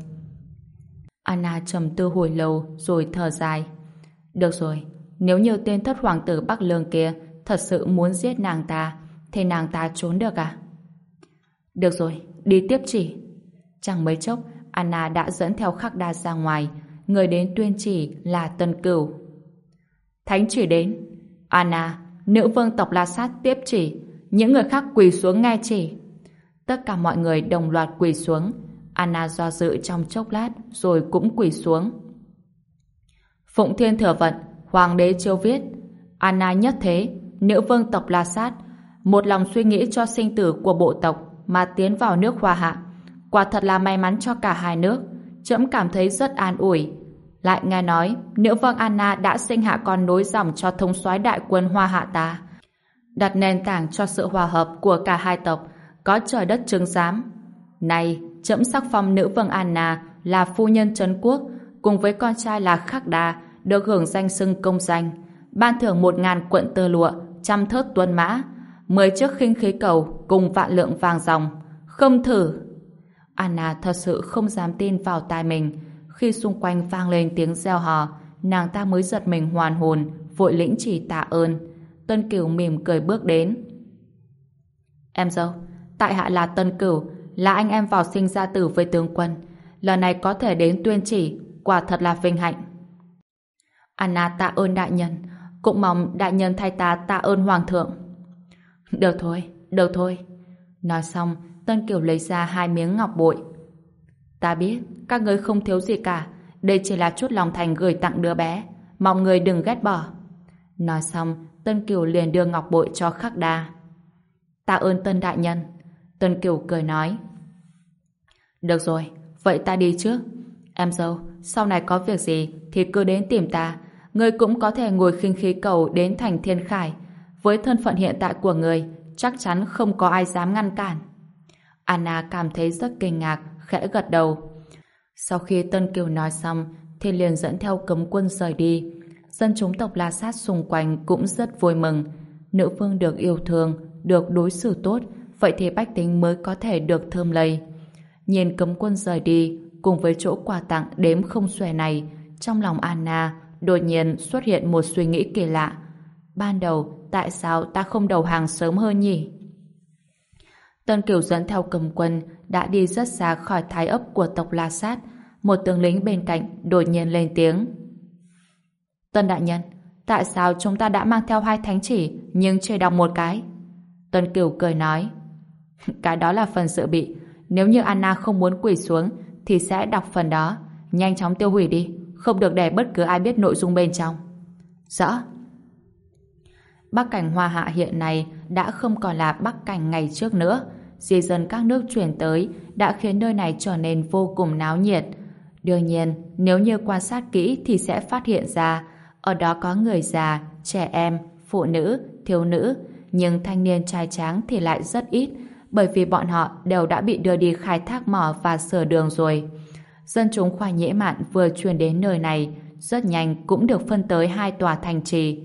Anna trầm tư hồi lâu rồi thở dài. Được rồi, nếu như tên thất hoàng tử Bắc Lương kia thật sự muốn giết nàng ta, thì nàng ta trốn được à? Được rồi, đi tiếp chỉ. Chẳng mấy chốc, Anna đã dẫn theo khắc đa ra ngoài. Người đến tuyên chỉ là Tân Cửu. Thánh chỉ đến. Anna, nữ vương tộc La Sát tiếp chỉ. Những người khác quỳ xuống nghe chỉ. Tất cả mọi người đồng loạt quỳ xuống. Anna do dự trong chốc lát rồi cũng quỳ xuống. Phụng Thiên Thừa Vận, Hoàng đế chiêu viết Anna nhất thế, nữ vương tộc La Sát, một lòng suy nghĩ cho sinh tử của bộ tộc mà tiến vào nước Hoa Hạ. Quả thật là may mắn cho cả hai nước. Trẫm cảm thấy rất an ủi. Lại nghe nói, nữ vương Anna đã sinh hạ con nối dòng cho thống soái đại quân Hoa Hạ ta. Đặt nền tảng cho sự hòa hợp của cả hai tộc, có trời đất chứng giám. Này, trẫm sắc phong nữ vương Anna là phu nhân Trấn Quốc, cùng với con trai là Khắc Đà, được hưởng danh xưng công danh, ban thưởng một ngàn quận tơ lụa trăm thớt tuân mã, mười chiếc khinh khí cầu cùng vạn lượng vàng dòng. Không thử! Anna thật sự không dám tin vào tai mình. Khi xung quanh vang lên tiếng reo hò, nàng ta mới giật mình hoàn hồn, vội lĩnh chỉ tạ ơn. Tân Cửu mỉm cười bước đến. Em dâu, tại hạ là Tân Cửu, là anh em vào sinh ra tử với tướng quân. Lần này có thể đến tuyên chỉ, quả thật là vinh hạnh. Anna tạ ơn đại nhân, cũng mong đại nhân thay ta tạ ơn hoàng thượng. Được thôi, được thôi. Nói xong, Tân Kiều lấy ra hai miếng ngọc bội. Ta biết, các ngươi không thiếu gì cả. Đây chỉ là chút lòng thành gửi tặng đứa bé. Mong người đừng ghét bỏ. Nói xong, Tân Kiều liền đưa ngọc bội cho khắc đa. Ta ơn Tân Đại Nhân. Tân Kiều cười nói. Được rồi, vậy ta đi trước. Em dâu, sau này có việc gì thì cứ đến tìm ta. Ngươi cũng có thể ngồi khinh khí cầu đến thành thiên khải. Với thân phận hiện tại của người, chắc chắn không có ai dám ngăn cản. Anna cảm thấy rất kinh ngạc, khẽ gật đầu. Sau khi Tân Kiều nói xong, thì liền dẫn theo cấm quân rời đi. Dân chúng tộc La Sát xung quanh cũng rất vui mừng. Nữ vương được yêu thương, được đối xử tốt, vậy thì bách tính mới có thể được thơm lây. Nhìn cấm quân rời đi, cùng với chỗ quà tặng đếm không xuể này, trong lòng Anna đột nhiên xuất hiện một suy nghĩ kỳ lạ. Ban đầu, tại sao ta không đầu hàng sớm hơn nhỉ? Tân Kiều dẫn theo cầm quân đã đi rất xa khỏi thái ấp của tộc La Sát. Một tướng lính bên cạnh đột nhiên lên tiếng. Tân Đại Nhân, tại sao chúng ta đã mang theo hai thánh chỉ nhưng chưa đọc một cái? Tân Kiều cười nói. Cái đó là phần dự bị. Nếu như Anna không muốn quỳ xuống thì sẽ đọc phần đó. Nhanh chóng tiêu hủy đi. Không được để bất cứ ai biết nội dung bên trong. Rõ. Bắc cảnh Hoa Hạ hiện nay đã không còn là Bắc cảnh ngày trước nữa. Di dân các nước chuyển tới đã khiến nơi này trở nên vô cùng náo nhiệt. Đương nhiên, nếu như quan sát kỹ thì sẽ phát hiện ra ở đó có người già, trẻ em, phụ nữ, thiếu nữ, nhưng thanh niên trai tráng thì lại rất ít, bởi vì bọn họ đều đã bị đưa đi khai thác mỏ và sửa đường rồi. Dân chúng khoa nhễ mạn vừa chuyển đến nơi này, rất nhanh cũng được phân tới hai tòa thành trì.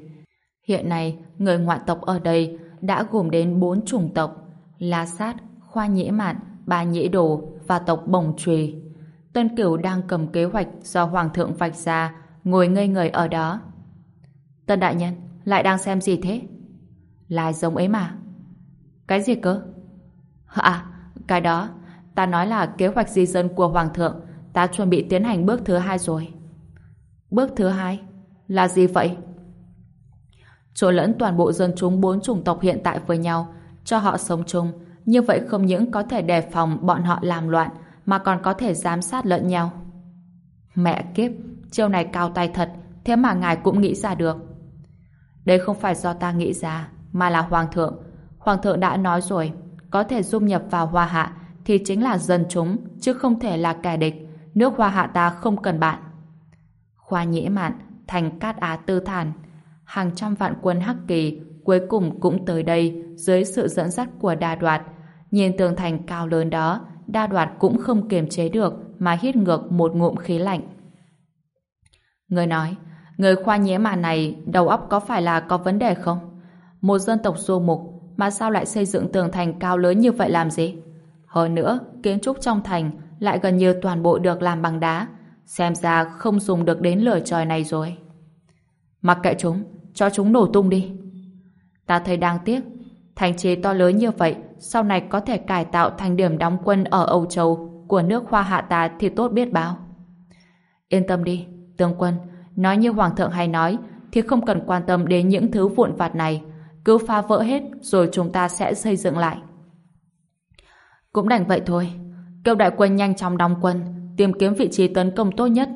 Hiện nay, người ngoại tộc ở đây đã gồm đến bốn chủng tộc, La Sát, Khoa Nhễ Mạn, Ba Nhễ Đồ và tộc Bồng Trùy. Tân Cửu đang cầm kế hoạch do Hoàng thượng vạch ra, ngồi ngây người ở đó. Tân Đại Nhân, lại đang xem gì thế? Là giống ấy mà. Cái gì cơ? À, cái đó, ta nói là kế hoạch di dân của Hoàng thượng, ta chuẩn bị tiến hành bước thứ hai rồi. Bước thứ hai? Là gì vậy? trộn lẫn toàn bộ dân chúng bốn chủng tộc hiện tại với nhau, cho họ sống chung, như vậy không những có thể đề phòng bọn họ làm loạn, mà còn có thể giám sát lẫn nhau. Mẹ kiếp, chiêu này cao tay thật, thế mà ngài cũng nghĩ ra được. Đây không phải do ta nghĩ ra, mà là Hoàng thượng. Hoàng thượng đã nói rồi, có thể dung nhập vào Hoa Hạ thì chính là dân chúng, chứ không thể là kẻ địch. Nước Hoa Hạ ta không cần bạn. Khoa nhĩ mạn, thành cát á tư thản. Hàng trăm vạn quân Hắc Kỳ cuối cùng cũng tới đây dưới sự dẫn dắt của Đa Đoạt. Nhìn tường thành cao lớn đó, Đa Đoạt cũng không kiềm chế được mà hít ngược một ngụm khí lạnh. Người nói, người khoa nhĩ mạn này đầu óc có phải là có vấn đề không? Một dân tộc du mục mà sao lại xây dựng tường thành cao lớn như vậy làm gì? Hơn nữa, kiến trúc trong thành lại gần như toàn bộ được làm bằng đá. Xem ra không dùng được đến lửa trời này rồi. Mặc kệ chúng, cho chúng nổ tung đi. Ta thấy đáng tiếc, thành chế to lớn như vậy sau này có thể cải tạo thành điểm đóng quân ở Âu Châu của nước Hoa Hạ ta thì tốt biết bao. Yên tâm đi, tướng quân, nói như Hoàng thượng hay nói thì không cần quan tâm đến những thứ vụn vặt này, cứ phá vỡ hết rồi chúng ta sẽ xây dựng lại. Cũng đành vậy thôi, kêu đại quân nhanh chóng đóng quân, tìm kiếm vị trí tấn công tốt nhất.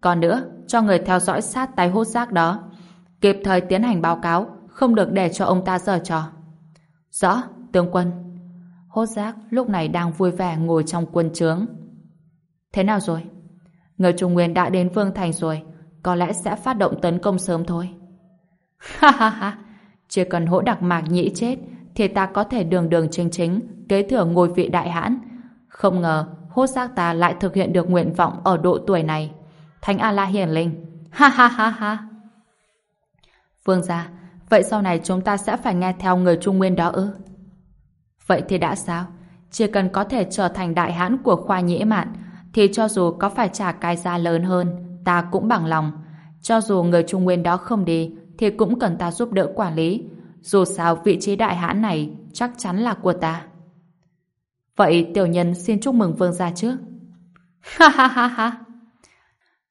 Còn nữa, cho người theo dõi sát tay hốt giác đó, kịp thời tiến hành báo cáo, không được để cho ông ta giở trò. Rõ, tướng quân. Hốt giác lúc này đang vui vẻ ngồi trong quân trướng. Thế nào rồi? Người Trung Nguyên đã đến Vương Thành rồi, có lẽ sẽ phát động tấn công sớm thôi. Ha ha ha, chỉ cần hỗ đặc mạc nhĩ chết, thì ta có thể đường đường chính chính kế thừa ngôi vị đại hãn. Không ngờ, hốt giác ta lại thực hiện được nguyện vọng ở độ tuổi này. Thánh A-la hiển linh. Ha ha ha ha. Vương gia, Vậy sau này chúng ta sẽ phải nghe theo người Trung Nguyên đó ư? Vậy thì đã sao? Chỉ cần có thể trở thành đại hãn của khoa nhĩ mạn, thì cho dù có phải trả cái giá lớn hơn, ta cũng bằng lòng. Cho dù người Trung Nguyên đó không đi, thì cũng cần ta giúp đỡ quản lý. Dù sao vị trí đại hãn này chắc chắn là của ta. Vậy tiểu nhân xin chúc mừng vương gia trước. Ha ha ha ha!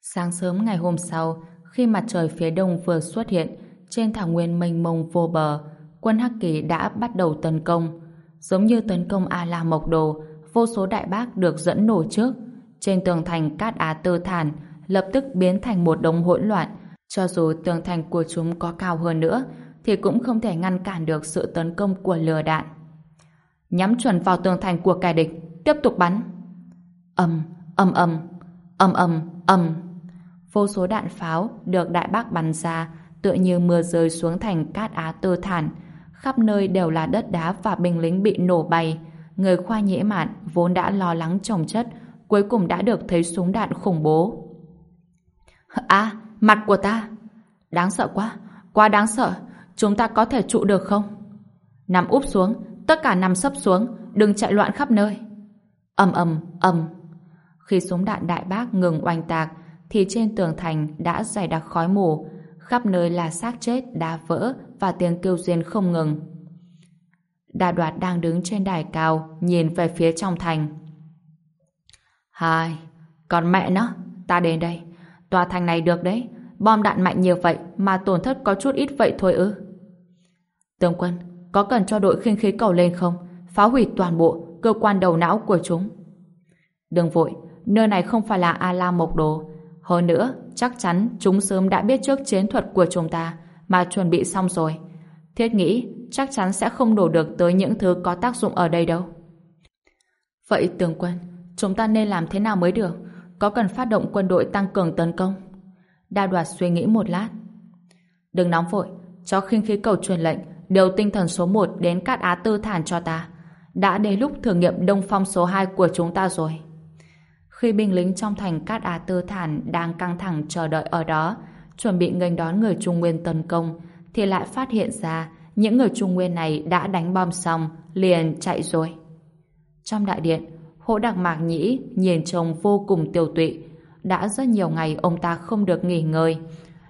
Sáng sớm ngày hôm sau, khi mặt trời phía đông vừa xuất hiện, trên thảo nguyên mênh mông vô bờ, quân Hắc Kỳ đã bắt đầu tấn công. Giống như tấn công A La Mộc Đồ, vô số đại bác được dẫn nổ trước. Trên tường thành Cát Á Tư Thản lập tức biến thành một đống hỗn loạn. Cho dù tường thành của chúng có cao hơn nữa, thì cũng không thể ngăn cản được sự tấn công của lừa đạn. Nhắm chuẩn vào tường thành của kẻ địch, tiếp tục bắn. Âm, âm âm, âm âm, âm. Vô số đạn pháo được đại bác bắn ra, tựa như mưa rơi xuống thành cát á tơ thản. Khắp nơi đều là đất đá và binh lính bị nổ bay. Người khoa nhễ mạn vốn đã lo lắng trồng chất, cuối cùng đã được thấy súng đạn khủng bố. À, mặt của ta! Đáng sợ quá, quá đáng sợ. Chúng ta có thể trụ được không? Nằm úp xuống, tất cả nằm sấp xuống, đừng chạy loạn khắp nơi. ầm ầm ầm. Khi súng đạn đại bác ngừng oanh tạc, thì trên tường thành đã dày đặc khói mù, khắp nơi là xác chết, đá vỡ và tiếng kêu rên không ngừng. Đà đoạt đang đứng trên đài cao, nhìn về phía trong thành. Hai, còn mẹ nó, ta đến đây. Tòa thành này được đấy, bom đạn mạnh nhiều vậy mà tổn thất có chút ít vậy thôi ư. Tướng quân, có cần cho đội khinh khí cầu lên không? Phá hủy toàn bộ cơ quan đầu não của chúng. Đừng vội, nơi này không phải là A-La Mộc Đồ. Hơn nữa, chắc chắn chúng sớm đã biết trước chiến thuật của chúng ta mà chuẩn bị xong rồi. Thiết nghĩ chắc chắn sẽ không đổ được tới những thứ có tác dụng ở đây đâu. Vậy tướng quân, chúng ta nên làm thế nào mới được? Có cần phát động quân đội tăng cường tấn công? Đa đoạt suy nghĩ một lát. Đừng nóng vội, cho khinh khí cầu truyền lệnh điều tinh thần số 1 đến Cát Á Tư Thản cho ta. Đã đến lúc thử nghiệm đông phong số 2 của chúng ta rồi. Khi binh lính trong thành Cát Á Tư Thản đang căng thẳng chờ đợi ở đó, chuẩn bị nghênh đón người Trung Nguyên tấn công, thì lại phát hiện ra những người Trung Nguyên này đã đánh bom xong, liền chạy rồi. Trong đại điện, Hỗ Đặc Mạc Nhĩ nhìn trông vô cùng tiêu tụy. Đã rất nhiều ngày ông ta không được nghỉ ngơi.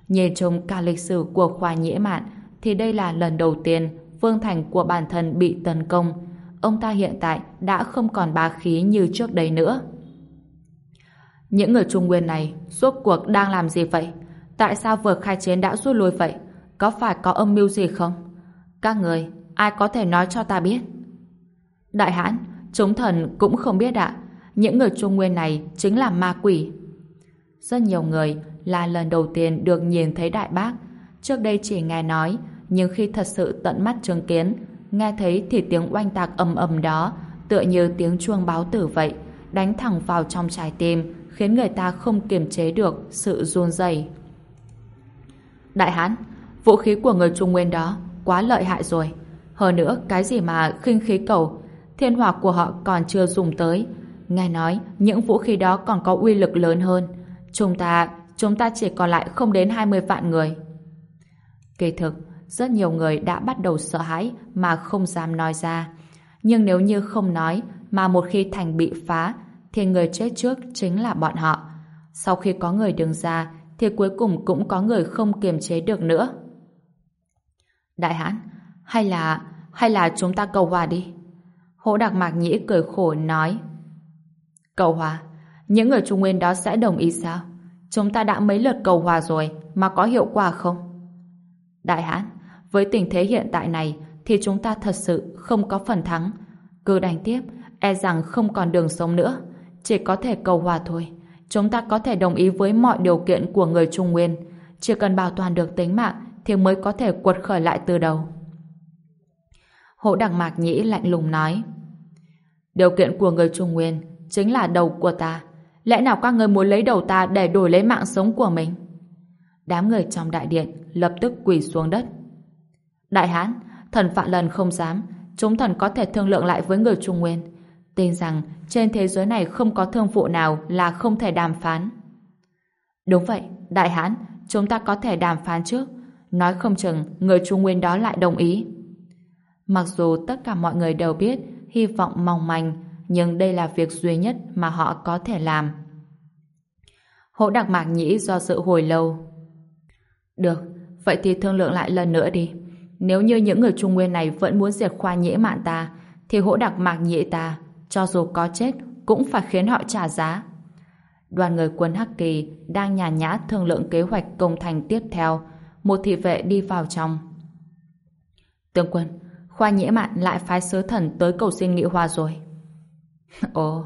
Nhìn trông cả lịch sử của khoa nhĩ mạn thì đây là lần đầu tiên vương thành của bản thân bị tấn công. Ông ta hiện tại đã không còn bá khí như trước đây nữa. Những người Trung Nguyên này suốt cuộc đang làm gì vậy? Tại sao vừa khai chiến đã rút lui vậy? Có phải có âm mưu gì không? Các người, ai có thể nói cho ta biết? Đại hãn, chúng thần cũng không biết ạ. Những người Trung Nguyên này chính là ma quỷ. Rất nhiều người là lần đầu tiên được nhìn thấy đại bác. Trước đây chỉ nghe nói, nhưng khi thật sự tận mắt chứng kiến, nghe thấy thì tiếng oanh tạc ầm ầm đó tựa như tiếng chuông báo tử vậy, đánh thẳng vào trong trái tim, khiến người ta không kiềm chế được sự run rẩy. Đại hán, vũ khí của người Trung Nguyên đó quá lợi hại rồi. Hơn nữa, cái gì mà khinh khí cầu, thiên hỏa của họ còn chưa dùng tới. Nghe nói, những vũ khí đó còn có uy lực lớn hơn. Chúng ta, chúng ta chỉ còn lại không đến 20 vạn người. Kỳ thực, rất nhiều người đã bắt đầu sợ hãi mà không dám nói ra. Nhưng nếu như không nói, mà một khi thành bị phá, thì người chết trước chính là bọn họ. Sau khi có người đứng ra, thì cuối cùng cũng có người không kiềm chế được nữa. Đại hãn, hay là hay là chúng ta cầu hòa đi? Hỗ Đặc Mạc Nhĩ cười khổ nói. Cầu hòa? Những người Trung Nguyên đó sẽ đồng ý sao? Chúng ta đã mấy lượt cầu hòa rồi mà có hiệu quả không? Đại hãn, với tình thế hiện tại này thì chúng ta thật sự không có phần thắng. Cứ đánh tiếp, e rằng không còn đường sống nữa. Chỉ có thể cầu hòa thôi. Chúng ta có thể đồng ý với mọi điều kiện của người Trung Nguyên. Chỉ cần bảo toàn được tính mạng thì mới có thể quật khởi lại từ đầu. Hỗ Đằng Mạc Nhĩ lạnh lùng nói Điều kiện của người Trung Nguyên chính là đầu của ta. Lẽ nào các người muốn lấy đầu ta để đổi lấy mạng sống của mình? Đám người trong đại điện lập tức quỳ xuống đất. Đại hán, thần phạm lần không dám, chúng thần có thể thương lượng lại với người Trung Nguyên. Tin rằng trên thế giới này không có thương vụ nào là không thể đàm phán. Đúng vậy, đại hán, chúng ta có thể đàm phán trước. Nói không chừng người Trung Nguyên đó lại đồng ý. Mặc dù tất cả mọi người đều biết hy vọng mong manh, nhưng đây là việc duy nhất mà họ có thể làm. Hỗ đặc mạc nhĩ do dự hồi lâu. Được, vậy thì thương lượng lại lần nữa đi. Nếu như những người Trung Nguyên này vẫn muốn diệt khoa nhĩ mạn ta, thì hỗ đặc mạc nhĩ ta, cho dù có chết, cũng phải khiến họ trả giá. Đoàn người quân Hắc Kỳ đang nhàn nhã thương lượng kế hoạch công thành tiếp theo. Một thị vệ đi vào trong. Tướng quân, khoa nhĩ mạn lại phái sứ thần tới cầu xin nghị hòa rồi. Ồ,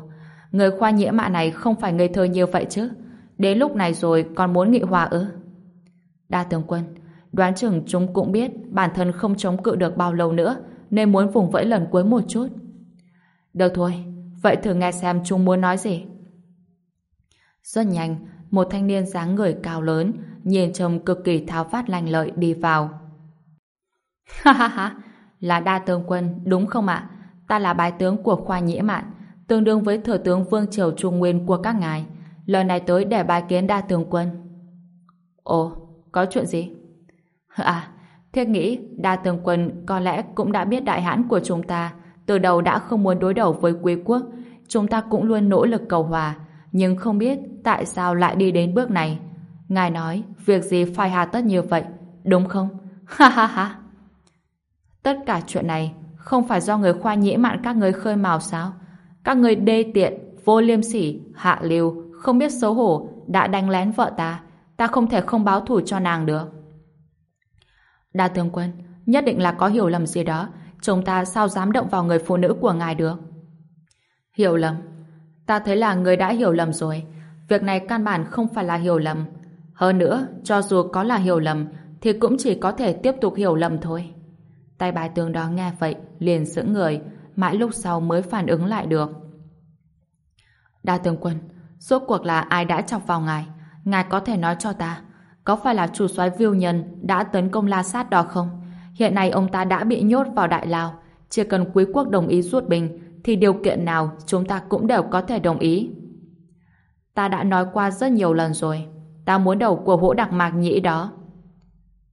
người khoa nhĩ mạn này không phải ngây thơ như vậy chứ. Đến lúc này rồi còn muốn nghị hòa ư? Đa tướng quân, đoán chừng chúng cũng biết bản thân không chống cự được bao lâu nữa nên muốn vùng vẫy lần cuối một chút. Được thôi, vậy thử nghe xem chúng muốn nói gì. Rất nhanh, một thanh niên dáng người cao lớn, nhìn trông cực kỳ tháo phát lành lợi đi vào. Ha ha ha, là đa tướng quân, đúng không ạ? Ta là bái tướng của khoa nhĩ mạn, tương đương với thừa tướng Vương Triều Trung Nguyên của các ngài. Lần này tới để bài kiến đa tướng quân. Ồ, có chuyện gì? À, thiết nghĩ đa tướng quân có lẽ cũng đã biết đại hãn của chúng ta từ đầu đã không muốn đối đầu với quý quốc. Chúng ta cũng luôn nỗ lực cầu hòa, nhưng không biết tại sao lại đi đến bước này. Ngài nói, việc gì phải hà tất như vậy, đúng không? Ha ha ha! Tất cả chuyện này không phải do người khoa nhĩ mạn các người khơi mào sao? Các người đê tiện, vô liêm sỉ, hạ lưu, không biết xấu hổ, đã đánh lén vợ ta. Ta không thể không báo thù cho nàng được. Đa tướng quân, nhất định là có hiểu lầm gì đó. Chúng ta sao dám động vào người phụ nữ của ngài được? Hiểu lầm? Ta thấy là người đã hiểu lầm rồi. Việc này căn bản không phải là hiểu lầm. Hơn nữa, cho dù có là hiểu lầm, thì cũng chỉ có thể tiếp tục hiểu lầm thôi. Tay bài tướng đó nghe vậy, liền sững người, mãi lúc sau mới phản ứng lại được. Đa tướng quân, rốt cuộc là ai đã chọc vào ngài? Ngài có thể nói cho ta, có phải là chủ soái viêu nhân đã tấn công la sát đó không? Hiện nay ông ta đã bị nhốt vào đại lao, chỉ cần quý quốc đồng ý rút binh, thì điều kiện nào chúng ta cũng đều có thể đồng ý. Ta đã nói qua rất nhiều lần rồi, ta muốn đầu của hỗ đặc mạc nhĩ đó.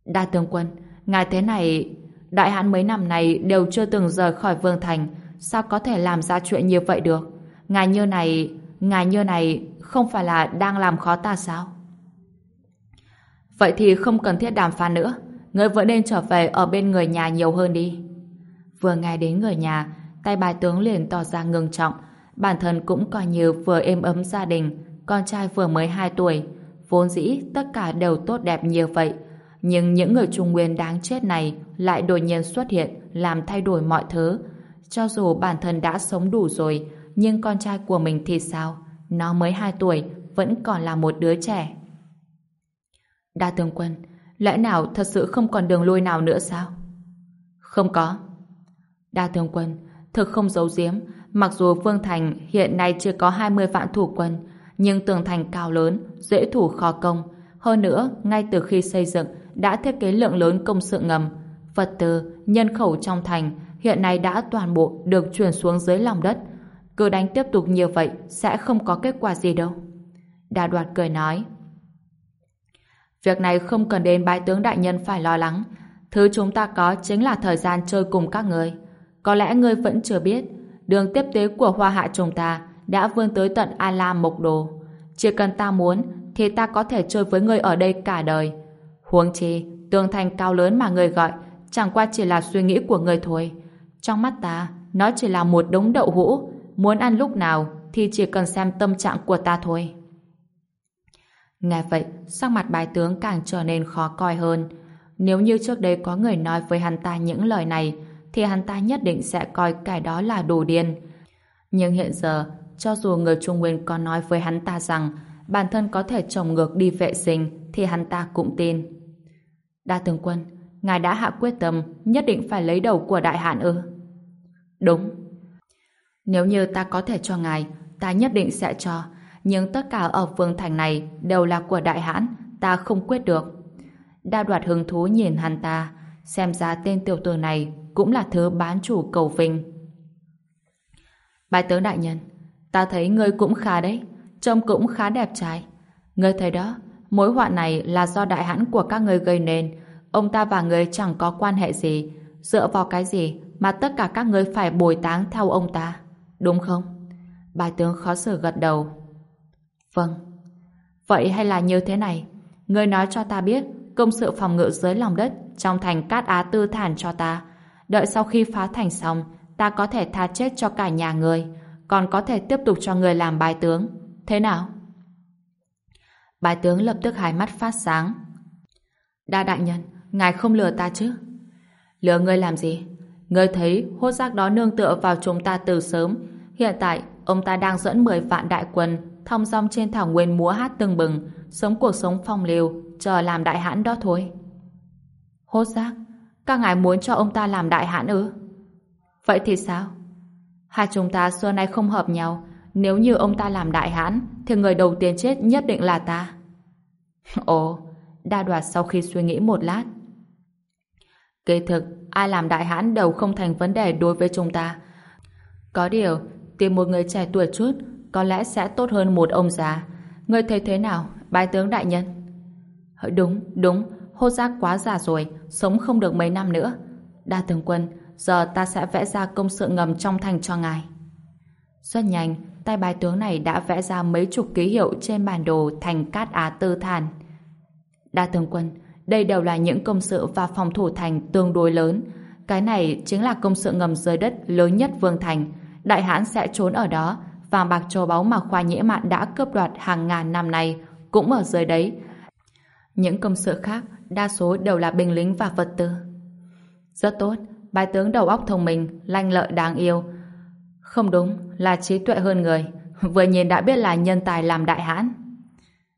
Đa tướng quân, ngài thế này, đại hãn mấy năm này đều chưa từng rời khỏi vương thành, sao có thể làm ra chuyện như vậy được? Ngài như này, ngài như này không phải là đang làm khó ta sao? Vậy thì không cần thiết đàm phán nữa, ngươi vẫn nên trở về ở bên người nhà nhiều hơn đi. Vừa nghe đến người nhà, tay bài tướng liền tỏ ra ngưng trọng, bản thân cũng coi như vừa êm ấm gia đình, con trai vừa mới 2 tuổi, vốn dĩ tất cả đều tốt đẹp như vậy. Nhưng những người Trung Nguyên đáng chết này lại đột nhiên xuất hiện làm thay đổi mọi thứ. Cho dù bản thân đã sống đủ rồi, nhưng con trai của mình thì sao? Nó mới 2 tuổi, vẫn còn là một đứa trẻ. Đa tướng quân, lẽ nào thật sự không còn đường lui nào nữa sao? Không có. Đa tướng quân, thực không giấu giếm, mặc dù Vương Thành hiện nay chưa có 20 vạn thủ quân, nhưng tường thành cao lớn, dễ thủ khó công. Hơn nữa, ngay từ khi xây dựng, đã thiết kế lượng lớn công sự ngầm. Vật tư, nhân khẩu trong thành hiện nay đã toàn bộ được chuyển xuống dưới lòng đất. Cứ đánh tiếp tục như vậy sẽ không có kết quả gì đâu. Đa đoạt cười nói. Việc này không cần đến bái tướng đại nhân phải lo lắng. Thứ chúng ta có chính là thời gian chơi cùng các người. Có lẽ ngươi vẫn chưa biết, đường tiếp tế của hoa hạ chúng ta đã vươn tới tận A La Mộc Đồ. Chỉ cần ta muốn, thì ta có thể chơi với ngươi ở đây cả đời. Huống chi, tường thành cao lớn mà ngươi gọi, chẳng qua chỉ là suy nghĩ của người thôi. Trong mắt ta, nó chỉ là một đống đậu hũ, muốn ăn lúc nào thì chỉ cần xem tâm trạng của ta thôi. Nghe vậy, sắc mặt bài tướng càng trở nên khó coi hơn. Nếu như trước đây có người nói với hắn ta những lời này, thì hắn ta nhất định sẽ coi cái đó là đồ điên. Nhưng hiện giờ, cho dù người Trung Nguyên có nói với hắn ta rằng bản thân có thể trồng ngược đi vệ sinh, thì hắn ta cũng tin. Đa tướng quân, ngài đã hạ quyết tâm nhất định phải lấy đầu của đại hạn ư? Đúng. Nếu như ta có thể cho ngài, ta nhất định sẽ cho. Nhưng tất cả ở vương thành này đều là của đại hãn, ta không quyết được. Đa đoạt hứng thú nhìn hắn ta, xem ra tên tiểu tử này cũng là thứ bán chủ cầu vinh. Bài tướng đại nhân, ta thấy ngươi cũng khá đấy, trông cũng khá đẹp trai. Ngươi thấy đó, mối họa này là do đại hãn của các ngươi gây nên, ông ta và người chẳng có quan hệ gì. Dựa vào cái gì mà tất cả các người phải bồi táng theo ông ta? Đúng không? Bài tướng khó xử gật đầu. Vâng. Vậy hay là như thế này? Người nói cho ta biết công sự phòng ngự dưới lòng đất trong thành Cát Á Tư Thản cho ta. Đợi sau khi phá thành xong, ta có thể tha chết cho cả nhà người, còn có thể tiếp tục cho người làm bài tướng. Thế nào? Bài tướng lập tức hai mắt phát sáng. Đa đại nhân, ngài không lừa ta chứ? Lừa ngươi làm gì? Ngươi thấy hốt giác đó nương tựa vào chúng ta từ sớm. Hiện tại, ông ta đang dẫn 10 vạn đại quân thong dong trên thảo nguyên múa hát tưng bừng, sống cuộc sống phong lưu, chờ làm đại hãn đó thôi. Hốt giác, các ngài muốn cho ông ta làm đại hãn ư? Vậy thì sao? Hai chúng ta xưa nay không hợp nhau, nếu như ông ta làm đại hãn, thì người đầu tiên chết nhất định là ta. Ồ, đa đoạt sau khi suy nghĩ một lát. Kỳ thực, ai làm đại hãn đều không thành vấn đề đối với chúng ta. Có điều, tìm một người trẻ tuổi chút, có lẽ sẽ tốt hơn một ông già. Người thấy thế nào, bái tướng đại nhân? Đúng, đúng, hô giác quá già rồi, sống không được mấy năm nữa. Đa tướng quân, giờ ta sẽ vẽ ra công sự ngầm trong thành cho ngài. Rất nhanh, tay bài tướng này đã vẽ ra mấy chục ký hiệu trên bản đồ thành Cát Á Tư Thàn. Đa tướng quân, đây đều là những công sự và phòng thủ thành tương đối lớn. Cái này chính là công sự ngầm dưới đất lớn nhất Vương Thành. Đại hãn sẽ trốn ở đó, vàng bạc châu báu mà khoa nhĩ mạn đã cướp đoạt hàng ngàn năm nay cũng ở dưới đấy. Những công sự khác, đa số đều là binh lính và vật tư. Rất tốt, bài tướng đầu óc thông minh, lanh lợi đáng yêu, không đúng, là trí tuệ hơn người. Vừa nhìn đã biết là nhân tài làm đại hãn.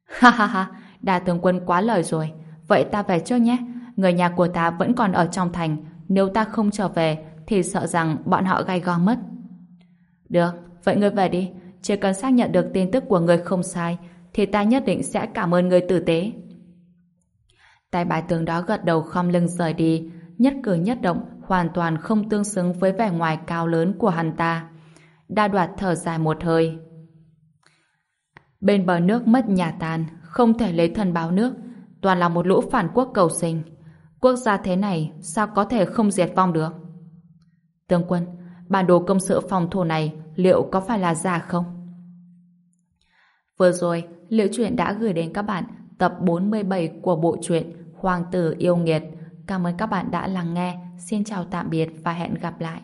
Ha ha ha, đa tướng quân quá lời rồi. Vậy ta về trước nhé. Người nhà của ta vẫn còn ở trong thành. Nếu ta không trở về, thì sợ rằng bọn họ gay go mất. Được, vậy ngươi về đi. Chỉ cần xác nhận được tin tức của người không sai, thì ta nhất định sẽ cảm ơn người tử tế. Tay bài tướng đó gật đầu khom lưng rời đi, nhất cử nhất động hoàn toàn không tương xứng với vẻ ngoài cao lớn của hắn ta. Đa đoạt thở dài một hơi. Bên bờ nước mất nhà tàn, không thể lấy thần báo nước, toàn là một lũ phản quốc cầu sinh. Quốc gia thế này sao có thể không diệt vong được? Tướng quân, bản đồ công sự phòng thủ này liệu có phải là giả không? Vừa rồi, Liễu Chuyện đã gửi đến các bạn tập 47 của bộ truyện Hoàng tử yêu nghiệt. Cảm ơn các bạn đã lắng nghe. Xin chào tạm biệt và hẹn gặp lại.